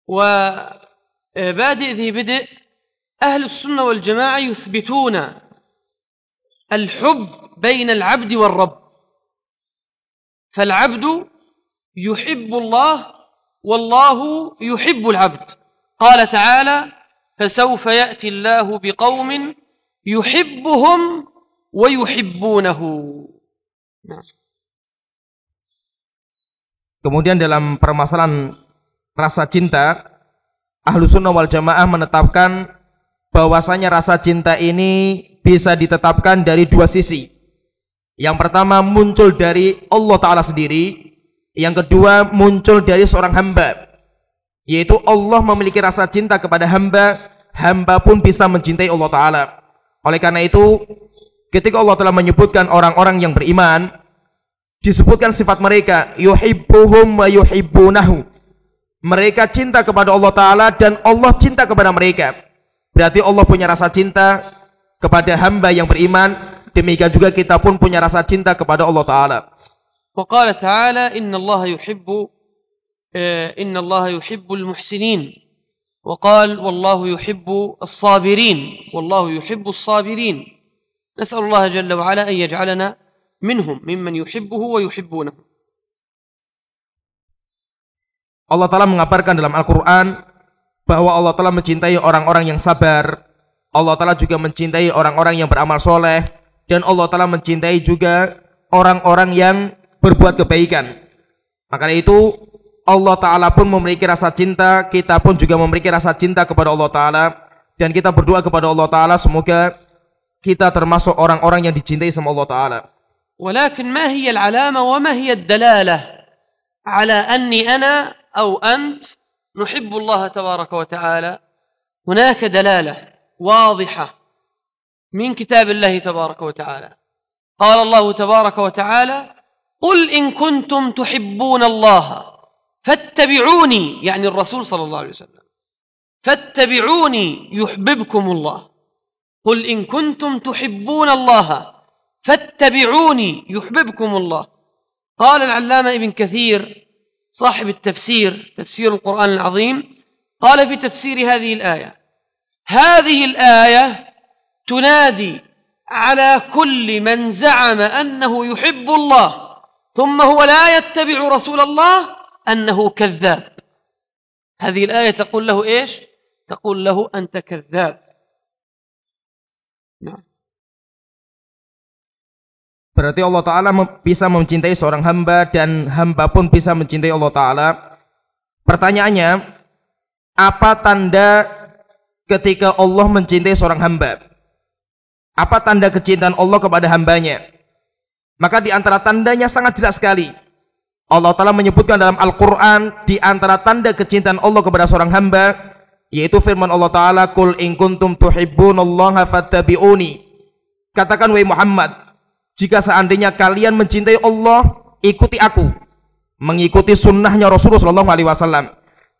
وبادئ ذي بدء أهل السنة والجماعة يثبتون الحب بين العبد والرب فالعبد يحب الله والله يحب العبد قال تعالى فسوف يأتي الله بقوم يحبهم ويحبونه Kemudian dalam permasalahan rasa cinta, ahlu sunnah wal jamaah menetapkan bahwasanya rasa cinta ini bisa ditetapkan dari dua sisi. Yang pertama muncul dari Allah Ta'ala sendiri. Yang kedua muncul dari seorang hamba. yaitu Allah memiliki rasa cinta kepada hamba, hamba pun bisa mencintai Allah Ta'ala. Oleh karena itu, ketika Allah telah menyebutkan orang-orang yang beriman, disebutkan sifat mereka, yuhibbuhum wa yuhibbunahu. Mereka cinta kepada Allah Ta'ala dan Allah cinta kepada mereka. Berarti Allah punya rasa cinta kepada hamba yang beriman, demikian juga kita pun punya rasa cinta kepada Allah Ta'ala. Wa qala ta'ala, inna Allah yuhibbu إن الله يحب المحسنين وقال والله يحب الصابرين والله يحب الصابرين نسأل الله جل وعلا أن يجعلنا منهم ممن يحبه ويحبونه Allah Ta'ala mengabarkan dalam Al-Quran bahwa Allah telah mencintai orang-orang yang sabar Allah Ta'ala juga mencintai orang-orang yang beramal soleh. Dan Allah Ta'ala mencintai juga orang-orang yang berbuat kebaikan. Maka itu Allah Ta'ala pun memiliki rasa cinta. Kita pun juga memiliki rasa cinta kepada Allah Ta'ala. Dan kita berdoa kepada Allah Ta'ala semoga kita termasuk orang-orang yang dicintai sama Allah Ta'ala. ولكن ما هي العلامة وما هي الدلالة على أني أنا أو أنت نحب الله تبارك وتعالى هناك دلالة واضحة من كتاب الله تبارك وتعالى قال الله تبارك وتعالى قل إن كنتم تحبون الله فاتبعوني يعني الرسول صلى الله عليه وسلم. فاتبعوني يحببكم الله. قل إن كنتم تحبون الله فاتبعوني يحببكم الله. قال العلامة ابن كثير صاحب التفسير تفسير القرآن العظيم قال في تفسير هذه الآية هذه الآية تنادي على كل من زعم أنه يحب الله ثم هو لا يتبع رسول الله أنه كذاب هذه الآية تقول له إيش تقول له أنت كذاب نعم Berarti Allah Ta'ala bisa mencintai seorang hamba dan hamba pun bisa mencintai Allah Ta'ala. Pertanyaannya, apa tanda ketika Allah mencintai seorang hamba? Apa tanda kecintaan Allah kepada hambanya? Maka di antara tandanya sangat jelas sekali. Allah Ta'ala menyebutkan dalam Al-Quran di antara tanda kecintaan Allah kepada seorang hamba yaitu firman Allah Ta'ala Kul in kuntum tuhibbunallaha fattabi'uni Katakan wahai Muhammad jika seandainya kalian mencintai Allah, ikuti aku. Mengikuti sunnahnya Rasulullah Shallallahu Alaihi Wasallam.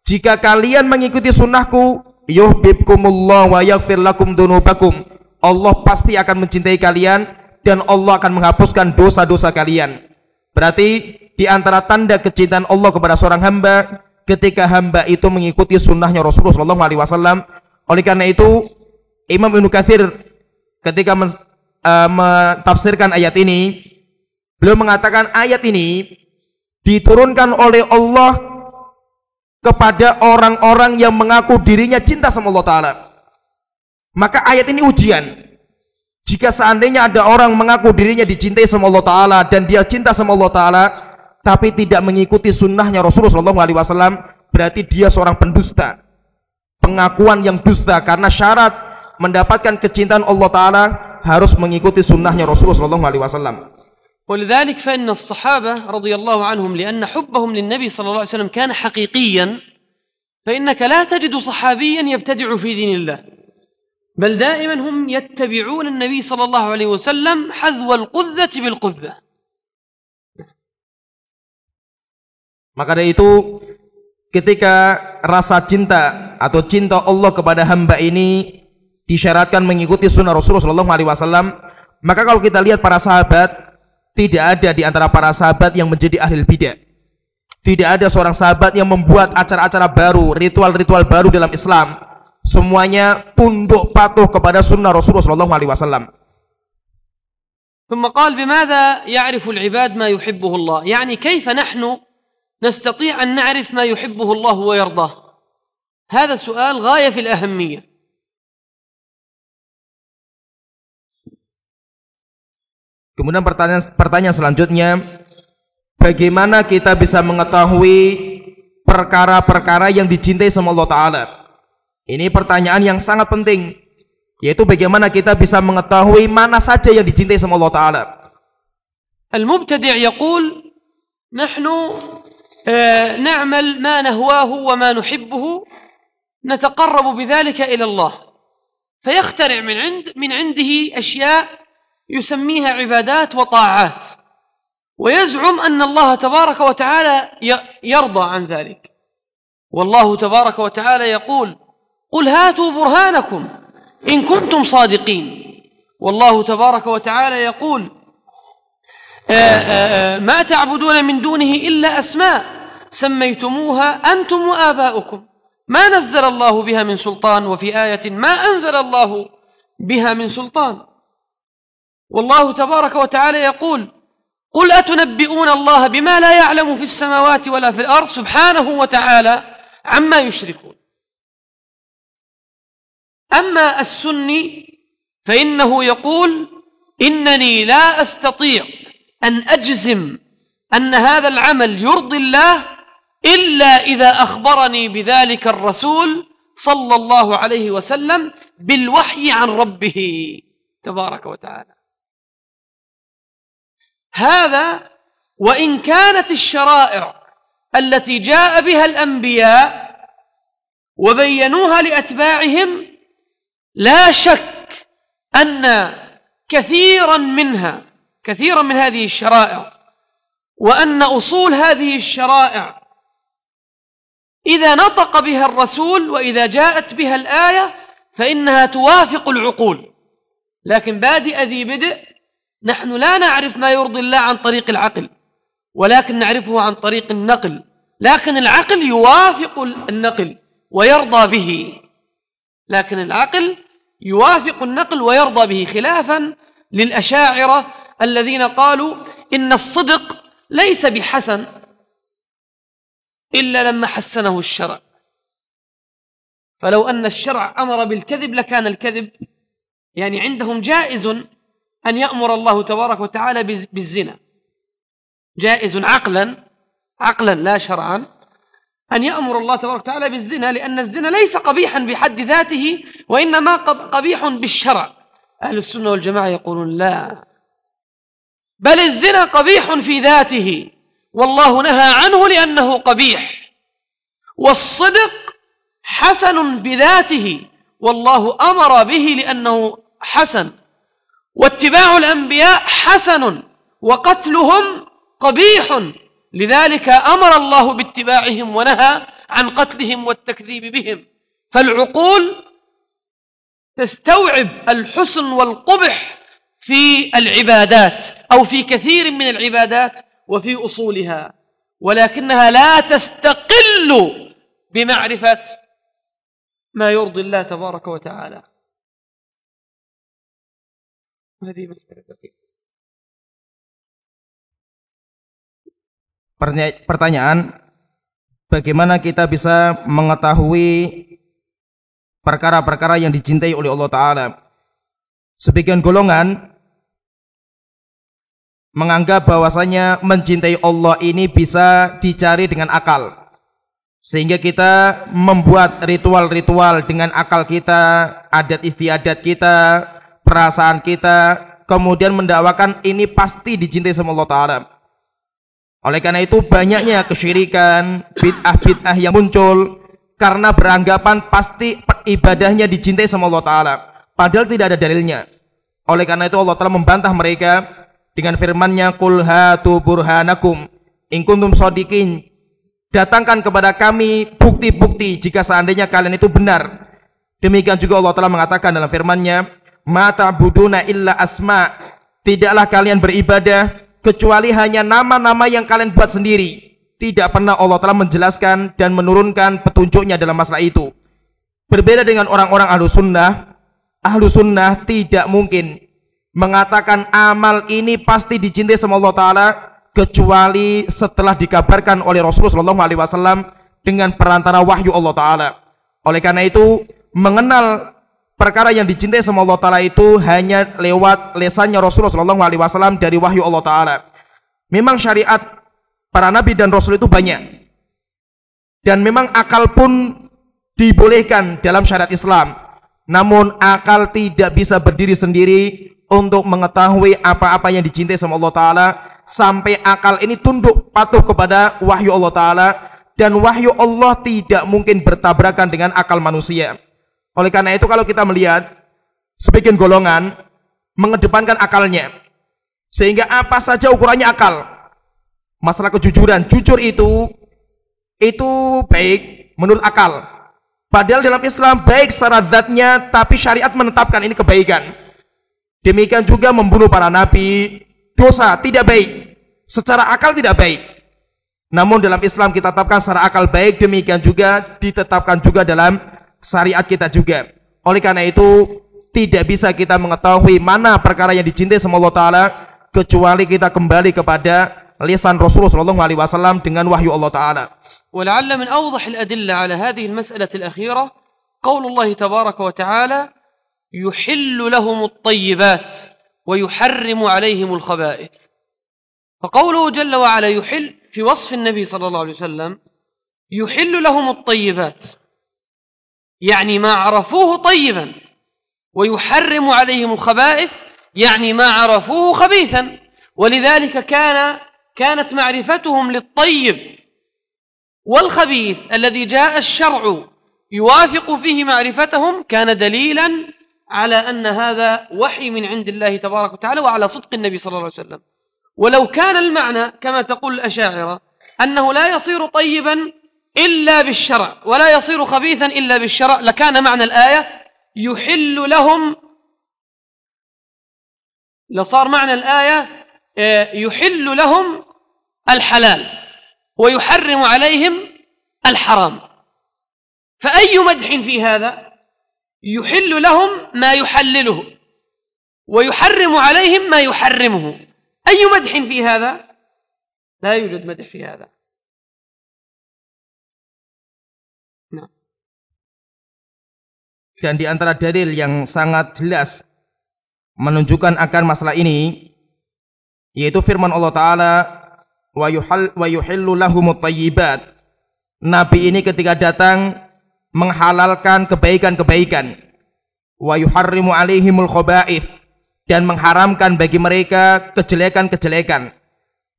Jika kalian mengikuti sunnahku, yuhibkumullah wa yaghfir lakum dunubakum. Allah pasti akan mencintai kalian dan Allah akan menghapuskan dosa-dosa kalian. Berarti di antara tanda kecintaan Allah kepada seorang hamba ketika hamba itu mengikuti sunnahnya Rasulullah Shallallahu Alaihi Wasallam. Oleh karena itu Imam Ibnu Katsir ketika uh, mentafsirkan ayat ini, beliau mengatakan ayat ini diturunkan oleh Allah kepada orang-orang yang mengaku dirinya cinta sama Allah Ta'ala. Maka ayat ini ujian. Jika seandainya ada orang mengaku dirinya dicintai sama Allah Ta'ala dan dia cinta sama Allah Ta'ala, tapi tidak mengikuti sunnahnya Rasulullah SAW, berarti dia seorang pendusta. Pengakuan yang dusta karena syarat mendapatkan kecintaan Allah Ta'ala harus mengikuti sunnahnya Rasulullah sallallahu alaihi wasallam. ولذلك فإن الصحابة رضي الله عنهم لأن حبهم للنبي صلى الله عليه وسلم كان حقيقيا فإنك لا تجد صحابيا يبتدع في دين الله بل دائما هم يتبعون النبي صلى الله عليه وسلم حذو القذة بالقذة Maka dari itu ketika rasa cinta atau cinta Allah kepada hamba ini disyaratkan mengikuti sunnah Rasulullah Shallallahu Alaihi Wasallam maka kalau kita lihat para sahabat tidak ada di antara para sahabat yang menjadi ahli bidah tidak ada seorang sahabat yang membuat acara-acara baru ritual-ritual baru dalam Islam semuanya tunduk patuh kepada sunnah Rasulullah Shallallahu Alaihi Wasallam ثم قال بماذا يعرف العباد ما يحبه الله يعني كيف نحن نستطيع أن نعرف ما يحبه الله ويرضاه هذا سؤال غاية في الأهمية Kemudian pertanyaan pertanyaan selanjutnya, bagaimana kita bisa mengetahui perkara-perkara yang dicintai sama Allah Taala? Ini pertanyaan yang sangat penting, yaitu bagaimana kita bisa mengetahui mana saja yang dicintai sama Allah Taala. المبتدع يقول نحن نعمل ما نهواه وما نحبه نتقرب بذلك إلى الله فيخترع من عند من عنده أشياء يسميها عبادات وطاعات ويزعم أن الله تبارك وتعالى يرضى عن ذلك والله تبارك وتعالى يقول قل هاتوا برهانكم إن كنتم صادقين. والله تبارك وتعالى يقول آه، آه، آه، ما تعبدون من دونه إلا أسماء سميتموها أنتم وآباؤكم. ما نزل الله بها من سلطان وفي آية ما أنزل الله بها من سلطان. والله تبارك وتعالى يقول قل أتنبئون الله بما لا يعلم في السماوات ولا في الأرض سبحانه وتعالى عما يشركون. أما السني فإنه يقول إنني لا أستطيع أن أجزم أن هذا العمل يرضي الله إلا إذا أخبرني بذلك الرسول صلى الله عليه وسلم بالوحي عن ربه تبارك وتعالى. هذا وإن كانت الشرائع التي جاء بها الأنبياء وبينوها لأتباعهم لا شك أن كثيرا منها كثيرا من هذه الشرائع وأن أصول هذه الشرائع إذا نطق بها الرسول وإذا جاءت بها الآية فإنها توافق العقول. لكن بادئ ذي بدء نحن لا نعرف ما يرضي الله عن طريق العقل ولكن نعرفه عن طريق النقل لكن العقل يوافق النقل ويرضى به. لكن العقل يوافق النقل ويرضى به خلافا للأشاعرة الذين قالوا إن الصدق ليس بحسن إلا لما حسنه الشرع. فلو أن الشرع أمر بالكذب لكان الكذب. يعني عندهم جائز أن يأمر الله تبارك وتعالى بالزنا. جائز عقلا عقلا لا شرعا. أن يأمر الله تبارك وتعالى بالزنا لأن الزنا ليس قبيحا بحد ذاته وإنما قبيح بالشرع. أهل السنة والجماعة يقولون لا. بل الزنا قبيح في ذاته. والله نهى عنه لأنه قبيح. والصدق حسن بذاته. والله أمر به لأنه حسن. واتباع الأنبياء حسن وقتلهم قبيح. لذلك أمر الله باتباعهم ونهى عن قتلهم والتكذيب بهم. فالعقول تستوعب الحسن والقبح في العبادات أو في كثير من العبادات وفي أصولها ولكنها لا تستقل بمعرفة ما يرضي الله تبارك وتعالى. هذه مسألة Pertanyaan, bagaimana kita bisa mengetahui perkara-perkara yang dicintai oleh Allah Ta'ala? Sebagian golongan menganggap bahwasanya mencintai Allah ini bisa dicari dengan akal sehingga kita membuat ritual-ritual dengan akal kita adat istiadat kita perasaan kita kemudian mendakwakan ini pasti dicintai sama Allah Ta'ala oleh karena itu banyaknya kesyirikan bid'ah-bid'ah yang muncul karena beranggapan pasti ibadahnya dicintai sama Allah Ta'ala. Padahal tidak ada dalilnya. Oleh karena itu Allah Ta'ala membantah mereka dengan firman-Nya qul hatu burhanakum in kuntum shadiqin datangkan kepada kami bukti-bukti jika seandainya kalian itu benar. Demikian juga Allah telah mengatakan dalam firman-Nya ma ta'buduna illa asma. Tidaklah kalian beribadah kecuali hanya nama-nama yang kalian buat sendiri. Tidak pernah Allah telah menjelaskan dan menurunkan petunjuknya dalam masalah itu. Berbeda dengan orang-orang ahlu sunnah ahlu sunnah tidak mungkin mengatakan amal ini pasti dicintai sama Allah Ta'ala kecuali setelah dikabarkan oleh Rasulullah SAW dengan perantara wahyu Allah Ta'ala. Oleh karena itu mengenal perkara yang dicintai sama Allah Ta'ala itu hanya lewat lesannya Rasulullah SAW dari wahyu Allah Ta'ala. Memang syariat para nabi dan rasul itu banyak. Dan memang akal pun dibolehkan dalam syariat Islam. Namun akal tidak bisa berdiri sendiri untuk mengetahui apa-apa yang dicintai sama Allah Ta'ala. Sampai akal ini tunduk patuh kepada wahyu Allah Ta'ala. Dan wahyu Allah tidak mungkin bertabrakan dengan akal manusia oleh karena itu kalau kita melihat sebagian golongan mengedepankan akalnya sehingga apa saja ukurannya akal masalah kejujuran jujur itu itu baik menurut akal padahal dalam Islam baik secara zatnya tapi syariat menetapkan ini kebaikan Demikian juga membunuh para nabi, dosa tidak baik. Secara akal tidak baik. Namun dalam Islam kita tetapkan secara akal baik, demikian juga ditetapkan juga dalam syariat kita juga. Oleh karena itu, tidak bisa kita mengetahui mana perkara yang dicintai sama Allah Ta'ala, kecuali kita kembali kepada lisan Rasulullah SAW dengan wahyu Allah Ta'ala. ولعل من أوضح الأدلة على هذه المسألة الأخيرة قول الله تبارك وتعالى يحل لهم الطيبات ويحرم عليهم الخبائث فقوله جل وعلا يحل في وصف النبي صلى الله عليه وسلم يحل لهم الطيبات يعني ما عرفوه طيبا ويحرم عليهم الخبائث يعني ما عرفوه خبيثا. ولذلك كان كانت معرفتهم للطيب والخبيث الذي جاء الشرع يوافق فيه معرفتهم كان دليلا على أن هذا وحي من عند الله تبارك وتعالى وعلى صدق النبي صلى الله عليه وسلم. ولو كان المعنى كما تقول الأشاعرة أنه لا يصير طيبا إلا بالشرع ولا يصير خبيثا إلا بالشرع. لكان معنى الآية يحل لهم لصار معنى الآية آه، يحل لهم الحلال ويحرم عليهم الحرام. فأي مدح في هذا؟ يحل لهم ما يحلله ويحرم عليهم ما يحرمه. أي مدح في هذا؟ لا يوجد مدح في هذا. Dan di antara dalil yang sangat jelas menunjukkan akan masalah ini yaitu firman Allah taala wa yuhal wa yuhillu lahumut thayyibat nabi ini ketika datang menghalalkan kebaikan-kebaikan. Wa yuharrimu alaihimul khaba'ith. Dan mengharamkan bagi mereka kejelekan-kejelekan.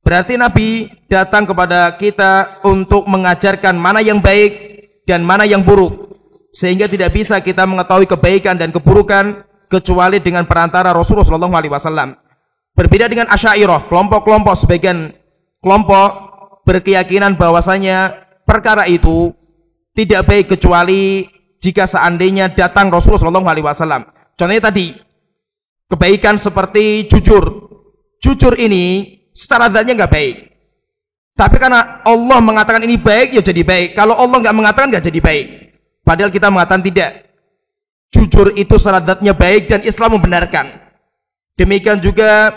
Berarti nabi datang kepada kita untuk mengajarkan mana yang baik dan mana yang buruk sehingga tidak bisa kita mengetahui kebaikan dan keburukan kecuali dengan perantara Rasulullah Wasallam. Berbeda dengan Asyairah, kelompok-kelompok sebagian kelompok berkeyakinan bahwasanya perkara itu tidak baik kecuali jika seandainya datang Rasulullah Wasallam. Contohnya tadi kebaikan seperti jujur, jujur ini secara zatnya nggak baik. Tapi karena Allah mengatakan ini baik, ya jadi baik. Kalau Allah nggak mengatakan nggak jadi baik. Padahal kita mengatakan tidak. Jujur itu syaratnya baik dan Islam membenarkan. Demikian juga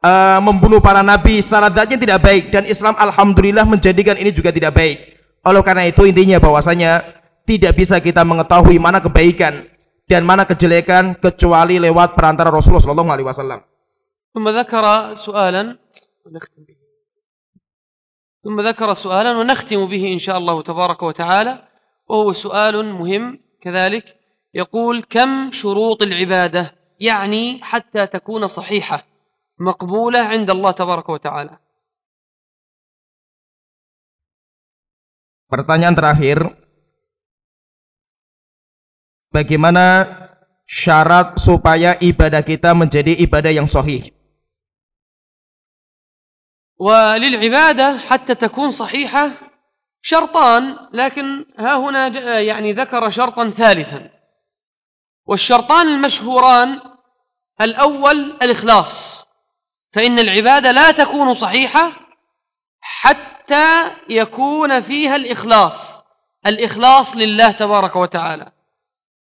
uh, membunuh para nabi syaratnya tidak baik dan Islam alhamdulillah menjadikan ini juga tidak baik. Oleh karena itu intinya bahwasanya tidak bisa kita mengetahui mana kebaikan dan mana kejelekan kecuali lewat perantara Rasulullah sallallahu alaihi wasallam. ثم ذكر سؤالا ونختم به ثم ذكر سؤالا ونختم به إن شاء الله تبارك وتعالى وهو سؤال مهم كذلك. يقول كم شروط العبادة؟ يعني حتى تكون صحيحة مقبولة عند الله تبارك وتعالى. Pertanyaan terakhir. Bagaimana syarat supaya ibadah kita menjadi ibadah yang sahih? وللعبادة حتى تكون صحيحة شرطان لكن ها هنا يعني ذكر شرطا ثالثا. والشرطان المشهوران الأول الإخلاص. فإن العبادة لا تكون صحيحة حتى يكون فيها الإخلاص. الإخلاص لله تبارك وتعالى.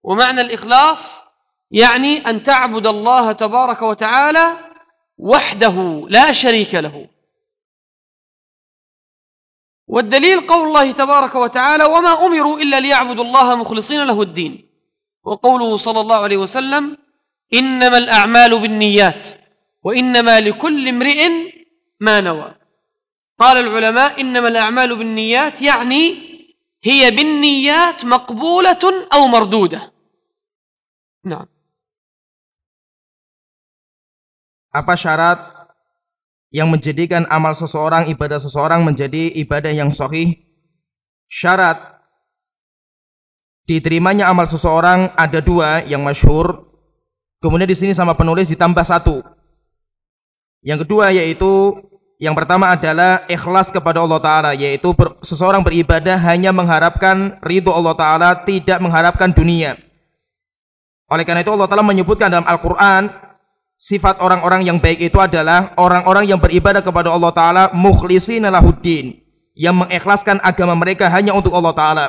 ومعنى الإخلاص يعني أن تعبد الله تبارك وتعالى وحده لا شريك له. والدليل قول الله تبارك وتعالى وما أمروا إلا ليعبدوا الله مخلصين له الدين. وقوله صلى الله عليه وسلم إنما الأعمال بالنيات وإنما لكل امرئ ما نوى. قال العلماء إنما الأعمال بالنيات يعني هي بالنيات مقبولة أو مردودة. نعم. Apa syarat yang menjadikan amal seseorang, ibadah seseorang menjadi ibadah yang sahih? Syarat diterimanya amal seseorang ada dua yang masyhur. Kemudian di sini sama penulis ditambah satu. Yang kedua yaitu yang pertama adalah ikhlas kepada Allah Ta'ala Yaitu ber, seseorang beribadah hanya mengharapkan ridho Allah Ta'ala Tidak mengharapkan dunia Oleh karena itu Allah Ta'ala menyebutkan dalam Al-Quran Sifat orang-orang yang baik itu adalah Orang-orang yang beribadah kepada Allah Ta'ala Mukhlisina lahuddin Yang mengikhlaskan agama mereka hanya untuk Allah Ta'ala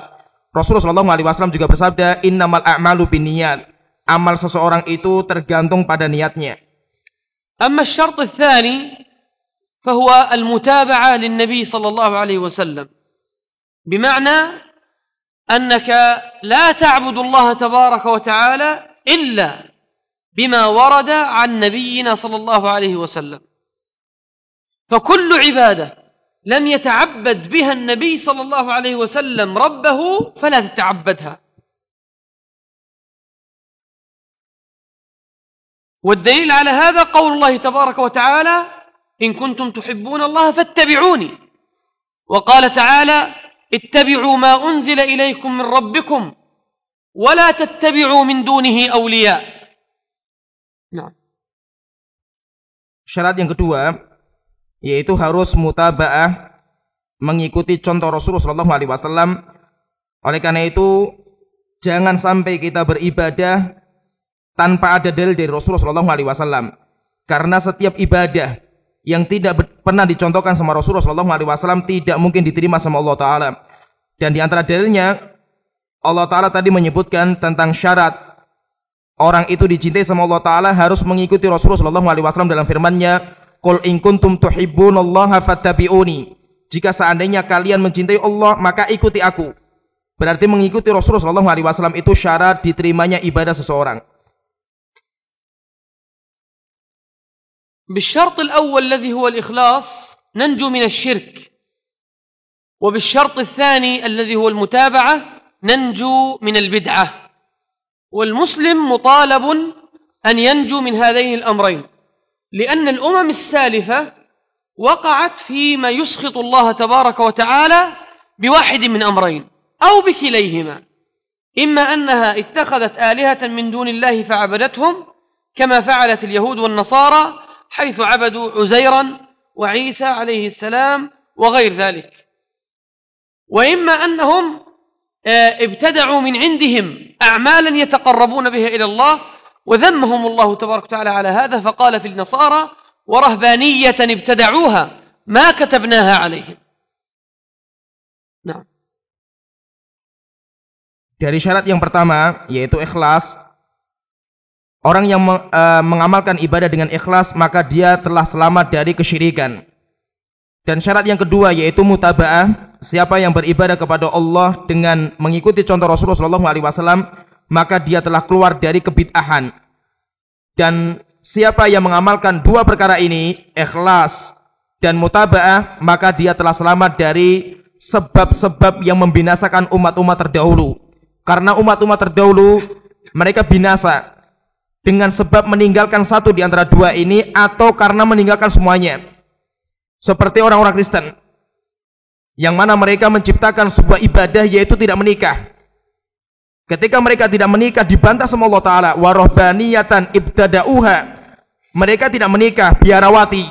Rasulullah SAW juga bersabda, Innamal a'malu binniyat. Amal seseorang itu tergantung pada niatnya. أما الشرط الثاني فهو المتابعة للنبي صلى الله عليه وسلم بمعنى أنك لا تعبد الله تبارك وتعالى إلا بما ورد عن نبينا صلى الله عليه وسلم. فكل عبادة لم يتعبد بها النبي صلى الله عليه وسلم ربه فلا تتعبدها. والدليل على هذا قول الله تبارك وتعالى إن كنتم تحبون الله فاتبعوني. وقال تعالى اتبعوا ما أنزل إليكم من ربكم ولا تتبعوا من دونه أولياء. Nah. Syarat yang kedua yaitu harus mutabaah mengikuti contoh Rasulullah Shallallahu Alaihi Wasallam. Oleh karena itu jangan sampai kita beribadah tanpa ada dalil dari Rasulullah Shallallahu Alaihi Wasallam. Karena setiap ibadah yang tidak pernah dicontohkan sama Rasulullah Shallallahu Alaihi Wasallam tidak mungkin diterima sama Allah Taala. Dan di antara dalilnya Allah Taala tadi menyebutkan tentang syarat orang itu dicintai sama Allah taala harus mengikuti Rasulullah Shallallahu alaihi wasallam dalam firman-Nya, "Qul in kuntum tuhibbunallaha fattabi'uni." Jika seandainya kalian mencintai Allah, maka ikuti aku. Berarti mengikuti Rasulullah Shallallahu alaihi wasallam itu syarat diterimanya ibadah seseorang. بالشرط الأول الذي هو الإخلاص ننجو من الشرك وبالشرط الثاني الذي هو المتابعة ننجو من البدعة والمسلم مطالب أن ينجو من هذين الأمرين لأن الأمم السالفة وقعت فيما يسخط الله تبارك وتعالى بواحد من أمرين أو بكليهما إما أنها اتخذت آلهة من دون الله فعبدتهم كما فعلت اليهود والنصارى حيث عبدوا عزيرا وعيسى عليه السلام وغير ذلك وإما أنهم ابتدعوا من عندهم أعمالا يتقربون بها إلى الله وذمهم الله تبارك وتعالى على هذا فقال في النصارى ورهبانية ابتدعوها ما كتبناها عليهم. نعم. Dari syarat yang pertama yaitu ikhlas. Orang yang mengamalkan ibadah dengan ikhlas maka dia telah selamat dari kesyirikan. Dan syarat yang kedua yaitu mutaba'ah, siapa yang beribadah kepada Allah dengan mengikuti contoh Rasulullah sallallahu alaihi wasallam, maka dia telah keluar dari kebid'ahan. Dan siapa yang mengamalkan dua perkara ini, ikhlas dan mutaba'ah, maka dia telah selamat dari sebab-sebab yang membinasakan umat-umat terdahulu. Karena umat-umat terdahulu mereka binasa dengan sebab meninggalkan satu di antara dua ini atau karena meninggalkan semuanya. Seperti orang-orang Kristen yang mana mereka menciptakan sebuah ibadah yaitu tidak menikah. Ketika mereka tidak menikah dibantah sama Allah taala warohbaniyatan ibtada'uha. Mereka tidak menikah biarawati,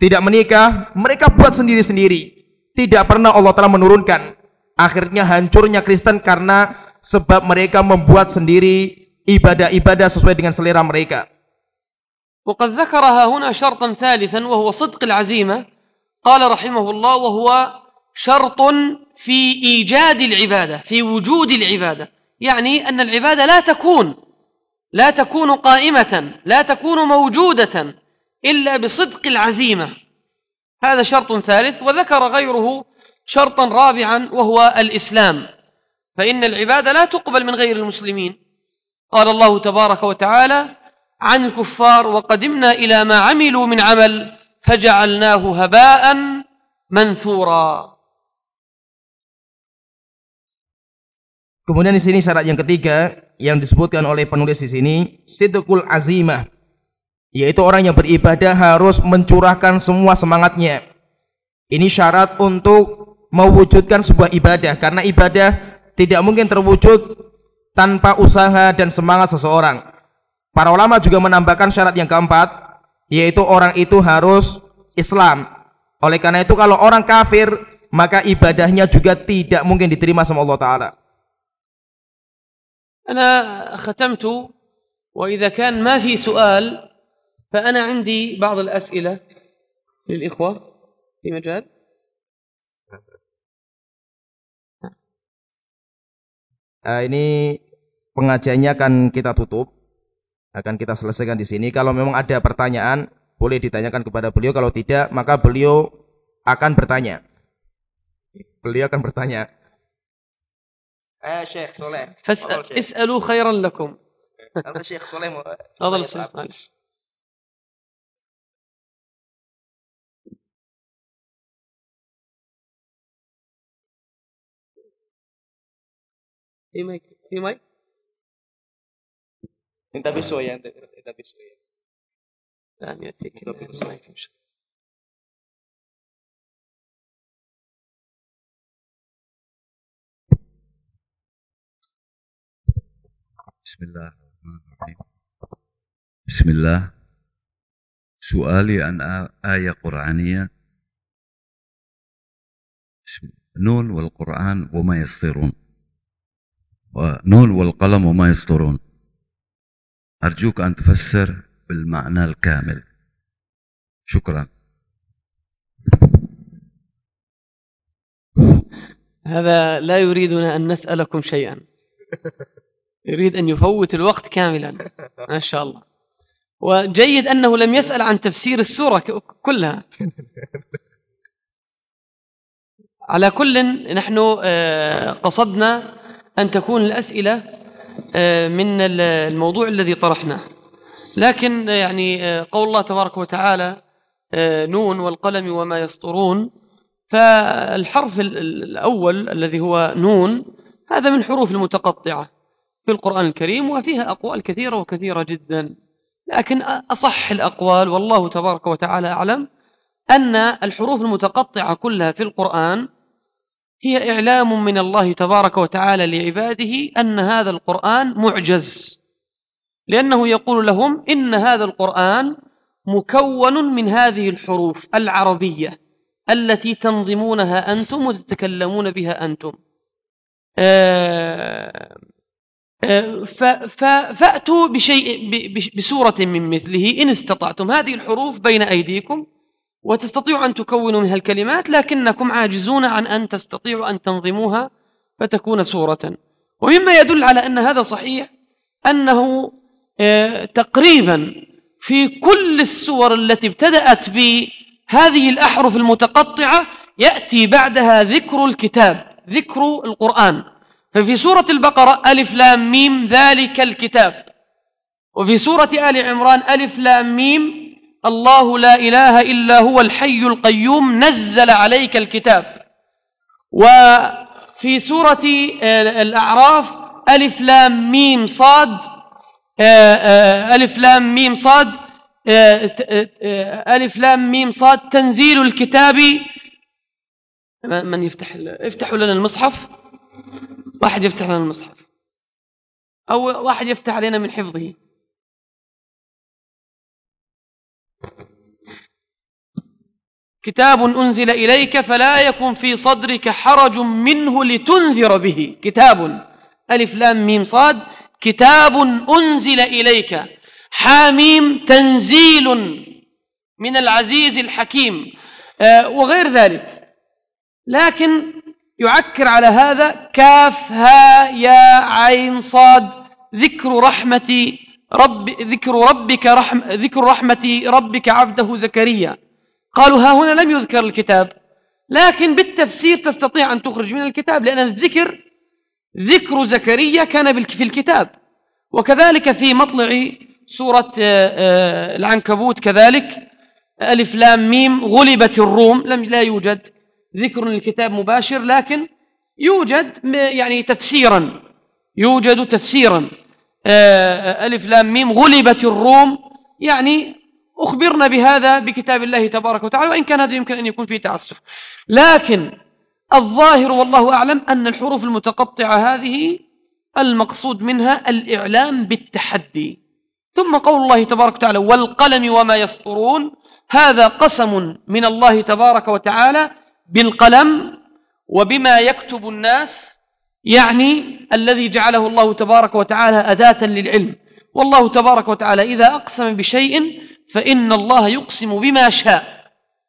tidak menikah, mereka buat sendiri-sendiri. Tidak pernah Allah taala menurunkan. Akhirnya hancurnya Kristen karena sebab mereka membuat sendiri ibadah-ibadah sesuai dengan selera mereka. وقد ذكرها هنا شرطا ثالثا وهو صدق العزيمة قال رحمه الله وهو شرط في إيجاد العبادة في وجود العبادة. يعني أن العبادة لا تكون لا تكون قائمة لا تكون موجودة إلا بصدق العزيمة. هذا شرط ثالث وذكر غيره شرطا رابعا وهو الإسلام. فإن العبادة لا تقبل من غير المسلمين. قال الله تبارك وتعالى عن الكفار وقدمنا إلى ما عملوا من عمل فجعلناه هباء منثورا Kemudian di sini syarat yang ketiga yang disebutkan oleh penulis di sini sidqul azimah yaitu orang yang beribadah harus mencurahkan semua semangatnya. Ini syarat untuk mewujudkan sebuah ibadah karena ibadah tidak mungkin terwujud tanpa usaha dan semangat seseorang. Para ulama juga menambahkan syarat yang keempat, yaitu orang itu harus Islam. Oleh karena itu kalau orang kafir, maka ibadahnya juga tidak mungkin diterima sama Allah Ta'ala. أنا ختمت وإذا كان ما في سؤال فأنا عندي بعض الأسئلة للإخوة في مجال Uh, ini pengajiannya akan kita tutup, akan kita selesaikan di sini. Kalau memang ada pertanyaan, boleh ditanyakan kepada beliau. Kalau tidak, maka beliau akan bertanya. Beliau akan bertanya. آه شيخ صالح فاسأل اسألوا خيرا لكم هذا شيخ صالح تفضل الشيخ معلش في مايك في مايك انت بشوية انت انت بشوية الآن يأتيك المايك إن شاء الله بسم الله الرحمن الرحيم بسم الله سؤالي عن آية قرآنية نون والقرآن وما يسطرون ونون والقلم وما يسطرون أرجوك أن تفسر بالمعنى الكامل. شكرا. هذا لا يريدنا أن نسألكم شيئا. يريد أن يفوت الوقت كاملا. ما شاء الله. وجيد أنه لم يسأل عن تفسير السورة كلها. على كل نحن آه، قصدنا أن تكون الأسئلة من الموضوع الذي طرحناه. لكن يعني آه، قول الله تبارك وتعالى نون والقلم وما يسطرون. فالحرف الأول الذي هو نون هذا من حروف المتقطعة في القرآن الكريم وفيها أقوال كثيرة وكثيرة جدا. لكن أصح الأقوال والله تبارك وتعالى أعلم أن الحروف المتقطعة كلها في القرآن هي إعلام من الله تبارك وتعالى لعباده أن هذا القرآن معجز. لأنه يقول لهم إن هذا القرآن مكون من هذه الحروف العربية التي تنظمونها أنتم وتتكلمون بها أنتم. آه فأتوا بشيء بسورة من مثله. إن استطعتم. هذه الحروف بين أيديكم. وتستطيعوا أن تكونوا منها الكلمات لكنكم عاجزون عن أن تستطيعوا أن تنظموها فتكون سورة ومما يدل على أن هذا صحيح أنه آه، تقريبا في كل السور التي ابتدأت بهذه الأحرف المتقطعة يأتي بعدها ذكر الكتاب ذكر القرآن. ففي سورة البقرة ألف لام ميم ذلك الكتاب. وفي سورة آل عمران ألف لام ميم الله لا إله إلا هو الحي القيوم نزل عليك الكتاب. وفي سورة آه، الأعراف ألف لام ميم صاد آه، آه، ألف لام ميم صاد ألف لام ميم صاد تنزيل الكتاب. من يفتح افتحوا لنا المصحف. واحد يفتح لنا المصحف. أو واحد يفتح علينا من حفظه. كتاب أنزل إليك فلا يكن في صدرك حرج منه لتنذر به. كتاب ألف لام ميم صاد. كتاب أنزل إليك. حاميم تنزيل من العزيز الحكيم. آه وغير ذلك. لكن يعكر على كاف كافها يا عين صاد. ذكر رحمة رب ذكر ربك رحم ذكر رحمة ربك عبده زكريا. قالوا ها هنا لم يذكر الكتاب لكن بالتفسير تستطيع أن تخرج من الكتاب لأن الذكر ذكر زكريا كان في الكتاب. وكذلك في مطلع سورة آه، آه، العنكبوت كذلك ألف لام ميم غلبت الروم لم لا يوجد ذكر للكتاب مباشر لكن يوجد يعني تفسيرا يوجد تفسيرا. ألف لام ميم غلبت الروم. يعني أخبرنا بهذا بكتاب الله تبارك وتعالى وإن كان هذا يمكن أن يكون فيه تعسف. لكن الظاهر والله أعلم أن الحروف المتقطعة هذه المقصود منها الإعلام بالتحدي. ثم قول الله تبارك وتعالى والقلم وما يسطرون هذا قسم من الله تبارك وتعالى بالقلم وبما يكتب الناس يعني الذي جعله الله تبارك وتعالى أداة للعلم. والله تبارك وتعالى إذا أقسم بشيء فإن الله يقسم بما شاء.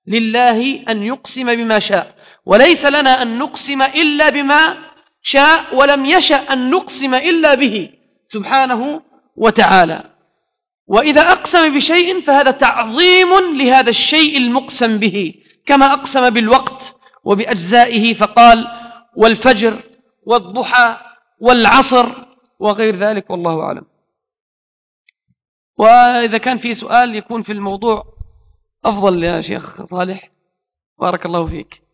لله أن يقسم بما شاء. وليس لنا أن نقسم إلا بما شاء ولم يشأ أن نقسم إلا به سبحانه وتعالى. وإذا أقسم بشيء فهذا تعظيم لهذا الشيء المقسم به. كما أقسم بالوقت وبأجزائه فقال والفجر والضحى والعصر وغير ذلك والله أعلم وإذا كان في سؤال يكون في الموضوع أفضل يا شيخ صالح بارك الله فيك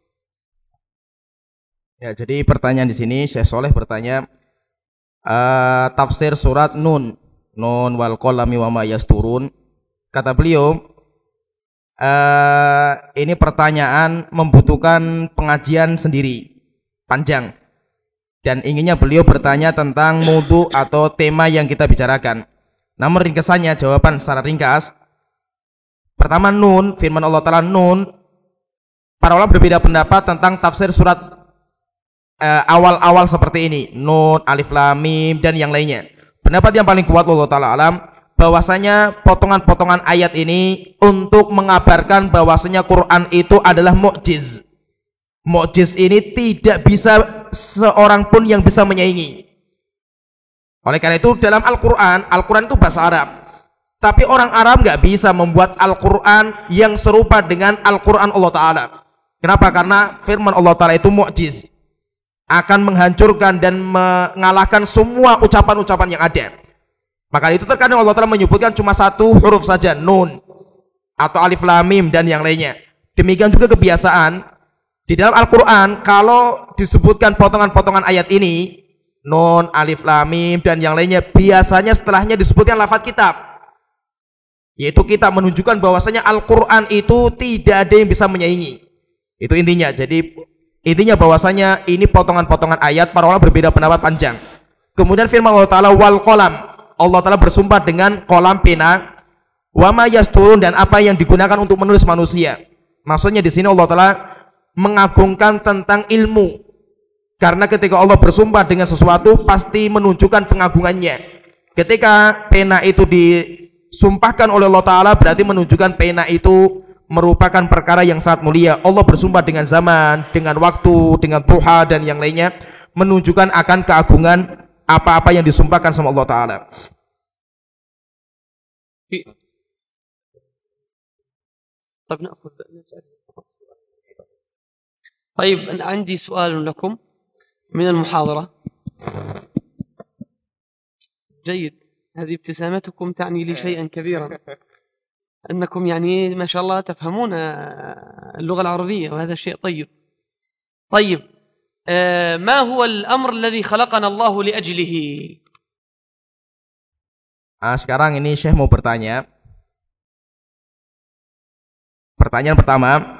Ya, jadi pertanyaan di sini Syekh Soleh bertanya uh, tafsir surat Nun, Nun wal qalami wa ma yasturun. Kata beliau, uh, ini pertanyaan membutuhkan pengajian sendiri, panjang. Dan inginnya beliau bertanya tentang mutu atau tema yang kita bicarakan. Namun ringkasannya jawaban secara ringkas. Pertama Nun, firman Allah Ta'ala Nun. Para ulama berbeda pendapat tentang tafsir surat Eh, awal-awal uh, seperti ini, Nun, Alif Lam Mim dan yang lainnya. Pendapat yang paling kuat Allah taala alam bahwasanya potongan-potongan ayat ini untuk mengabarkan bahwasanya Quran itu adalah mukjiz. Mukjiz ini tidak bisa seorang pun yang bisa menyaingi. Oleh karena itu dalam Al-Quran, Al-Quran itu bahasa Arab. Tapi orang Arab nggak bisa membuat Al-Quran yang serupa dengan Al-Quran Allah Ta'ala. Kenapa? Karena firman Allah Ta'ala itu mukjiz akan menghancurkan dan mengalahkan semua ucapan-ucapan yang ada. Maka itu terkadang Allah Ta'ala menyebutkan cuma satu huruf saja, nun atau alif lam mim dan yang lainnya. Demikian juga kebiasaan di dalam Al-Qur'an kalau disebutkan potongan-potongan ayat ini, nun, alif lam mim dan yang lainnya biasanya setelahnya disebutkan lafaz kitab. Yaitu kita menunjukkan bahwasanya Al-Qur'an itu tidak ada yang bisa menyaingi. Itu intinya. Jadi Intinya bahwasanya ini potongan-potongan ayat para ulama berbeda pendapat panjang. Kemudian firman Allah Taala wal kolam. Allah Taala bersumpah dengan kolam pena. Wama yasturun dan apa yang digunakan untuk menulis manusia. Maksudnya di sini Allah Taala mengagungkan tentang ilmu. Karena ketika Allah bersumpah dengan sesuatu pasti menunjukkan pengagungannya. Ketika pena itu disumpahkan oleh Allah Taala berarti menunjukkan pena itu merupakan perkara yang sangat mulia. Allah bersumpah dengan zaman, dengan waktu, dengan tuha dan yang lainnya menunjukkan akan keagungan apa-apa yang disumpahkan sama Allah taala. طيب عندي سؤال لكم من المحاضرة. جيد. هذه ابتسامتكم تعني لي شيئا كبيرا. أنكم يعني ما شاء الله تفهمون اللغة العربية وهذا شيء طيب. طيب ما هو الأمر الذي خلقنا الله لأجله؟ Ah, sekarang ini Syekh mau bertanya. Pertanyaan pertama,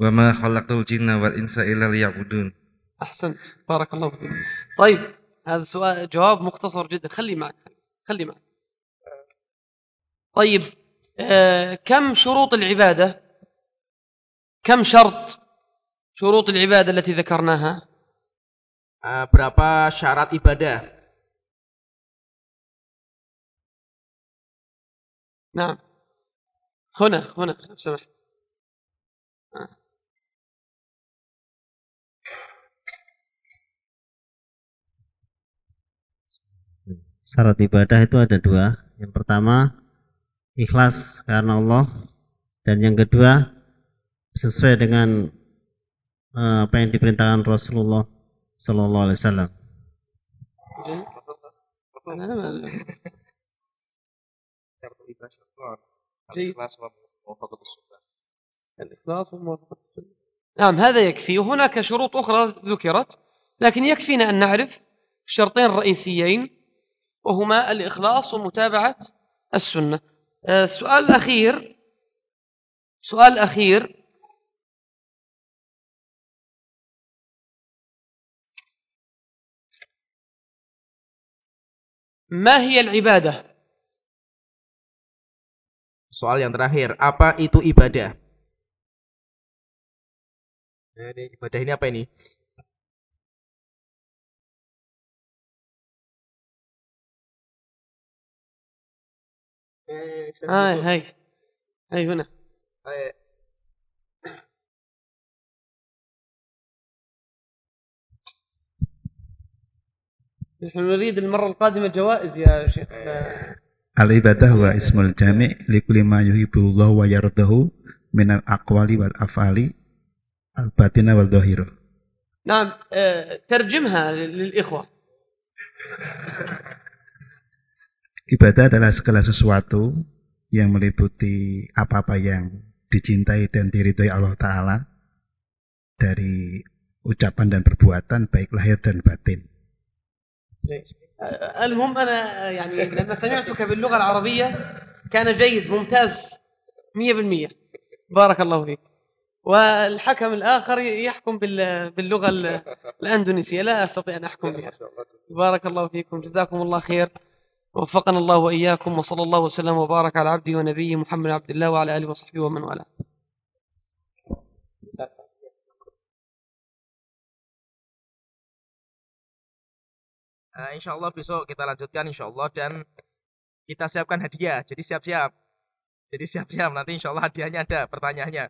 وما خلقت الجن والإنس إلا ليعبدون. أحسنت. بارك الله فيك. طيب هذا سؤال جواب مختصر جدا. خلي معك خلي معك. طيب آه كم شروط العبادة؟ كم شرط شروط العبادة التي ذكرناها؟ uh, berapa syarat ibadah? نعم. هنا هنا لو سمحت. syarat ibadah itu ada dua. Yang pertama ikhlas karena Allah dan yang kedua sesuai dengan uh, apa yang diperintahkan Rasulullah Sallallahu Alaihi Wasallam. نعم هذا يكفي وهناك شروط أخرى ذكرت لكن يكفينا أن نعرف الشرطين الرئيسيين وهما الإخلاص ومتابعة السنة السؤال آه، الأخير سؤال الأخير ما هي العبادة؟ Soal yang terakhir, apa itu ibadah? Nah, ini ibadah ini apa ini? يعني هاي هاي. هاي هنا. هاي. [coughs] نحن نريد المرة القادمة جوائز يا شيخ. إيه. العبادة هو اسم الجامع لكل ما يحب الله ويرضه من الأقوال والأفعال الباطنة والظاهرة. نعم آه، ترجمها للإخوة. [laughs] Ibadah adalah segala sesuatu yang meliputi apa-apa yang dicintai dan diridhoi Allah Ta'ala dari ucapan dan perbuatan baik lahir dan batin. آه، المهم أنا آه، يعني لما سمعتك باللغة العربية كان جيد ممتاز مية بالمية بارك الله فيك والحكم الآخر يحكم بال- باللغة ال- الأندونيسية لا أستطيع أن أحكم بها بارك الله فيكم جزاكم الله خير وفقنا الله وإياكم وصلى الله وسلم وبارك على عبده ونبيه محمد عبد الله وعلى آله وصحبه ومن والاه Nah, insya Allah besok kita lanjutkan insya Allah dan kita siapkan hadiah. Jadi siap-siap. Jadi siap-siap nanti insya Allah hadiahnya ada pertanyaannya.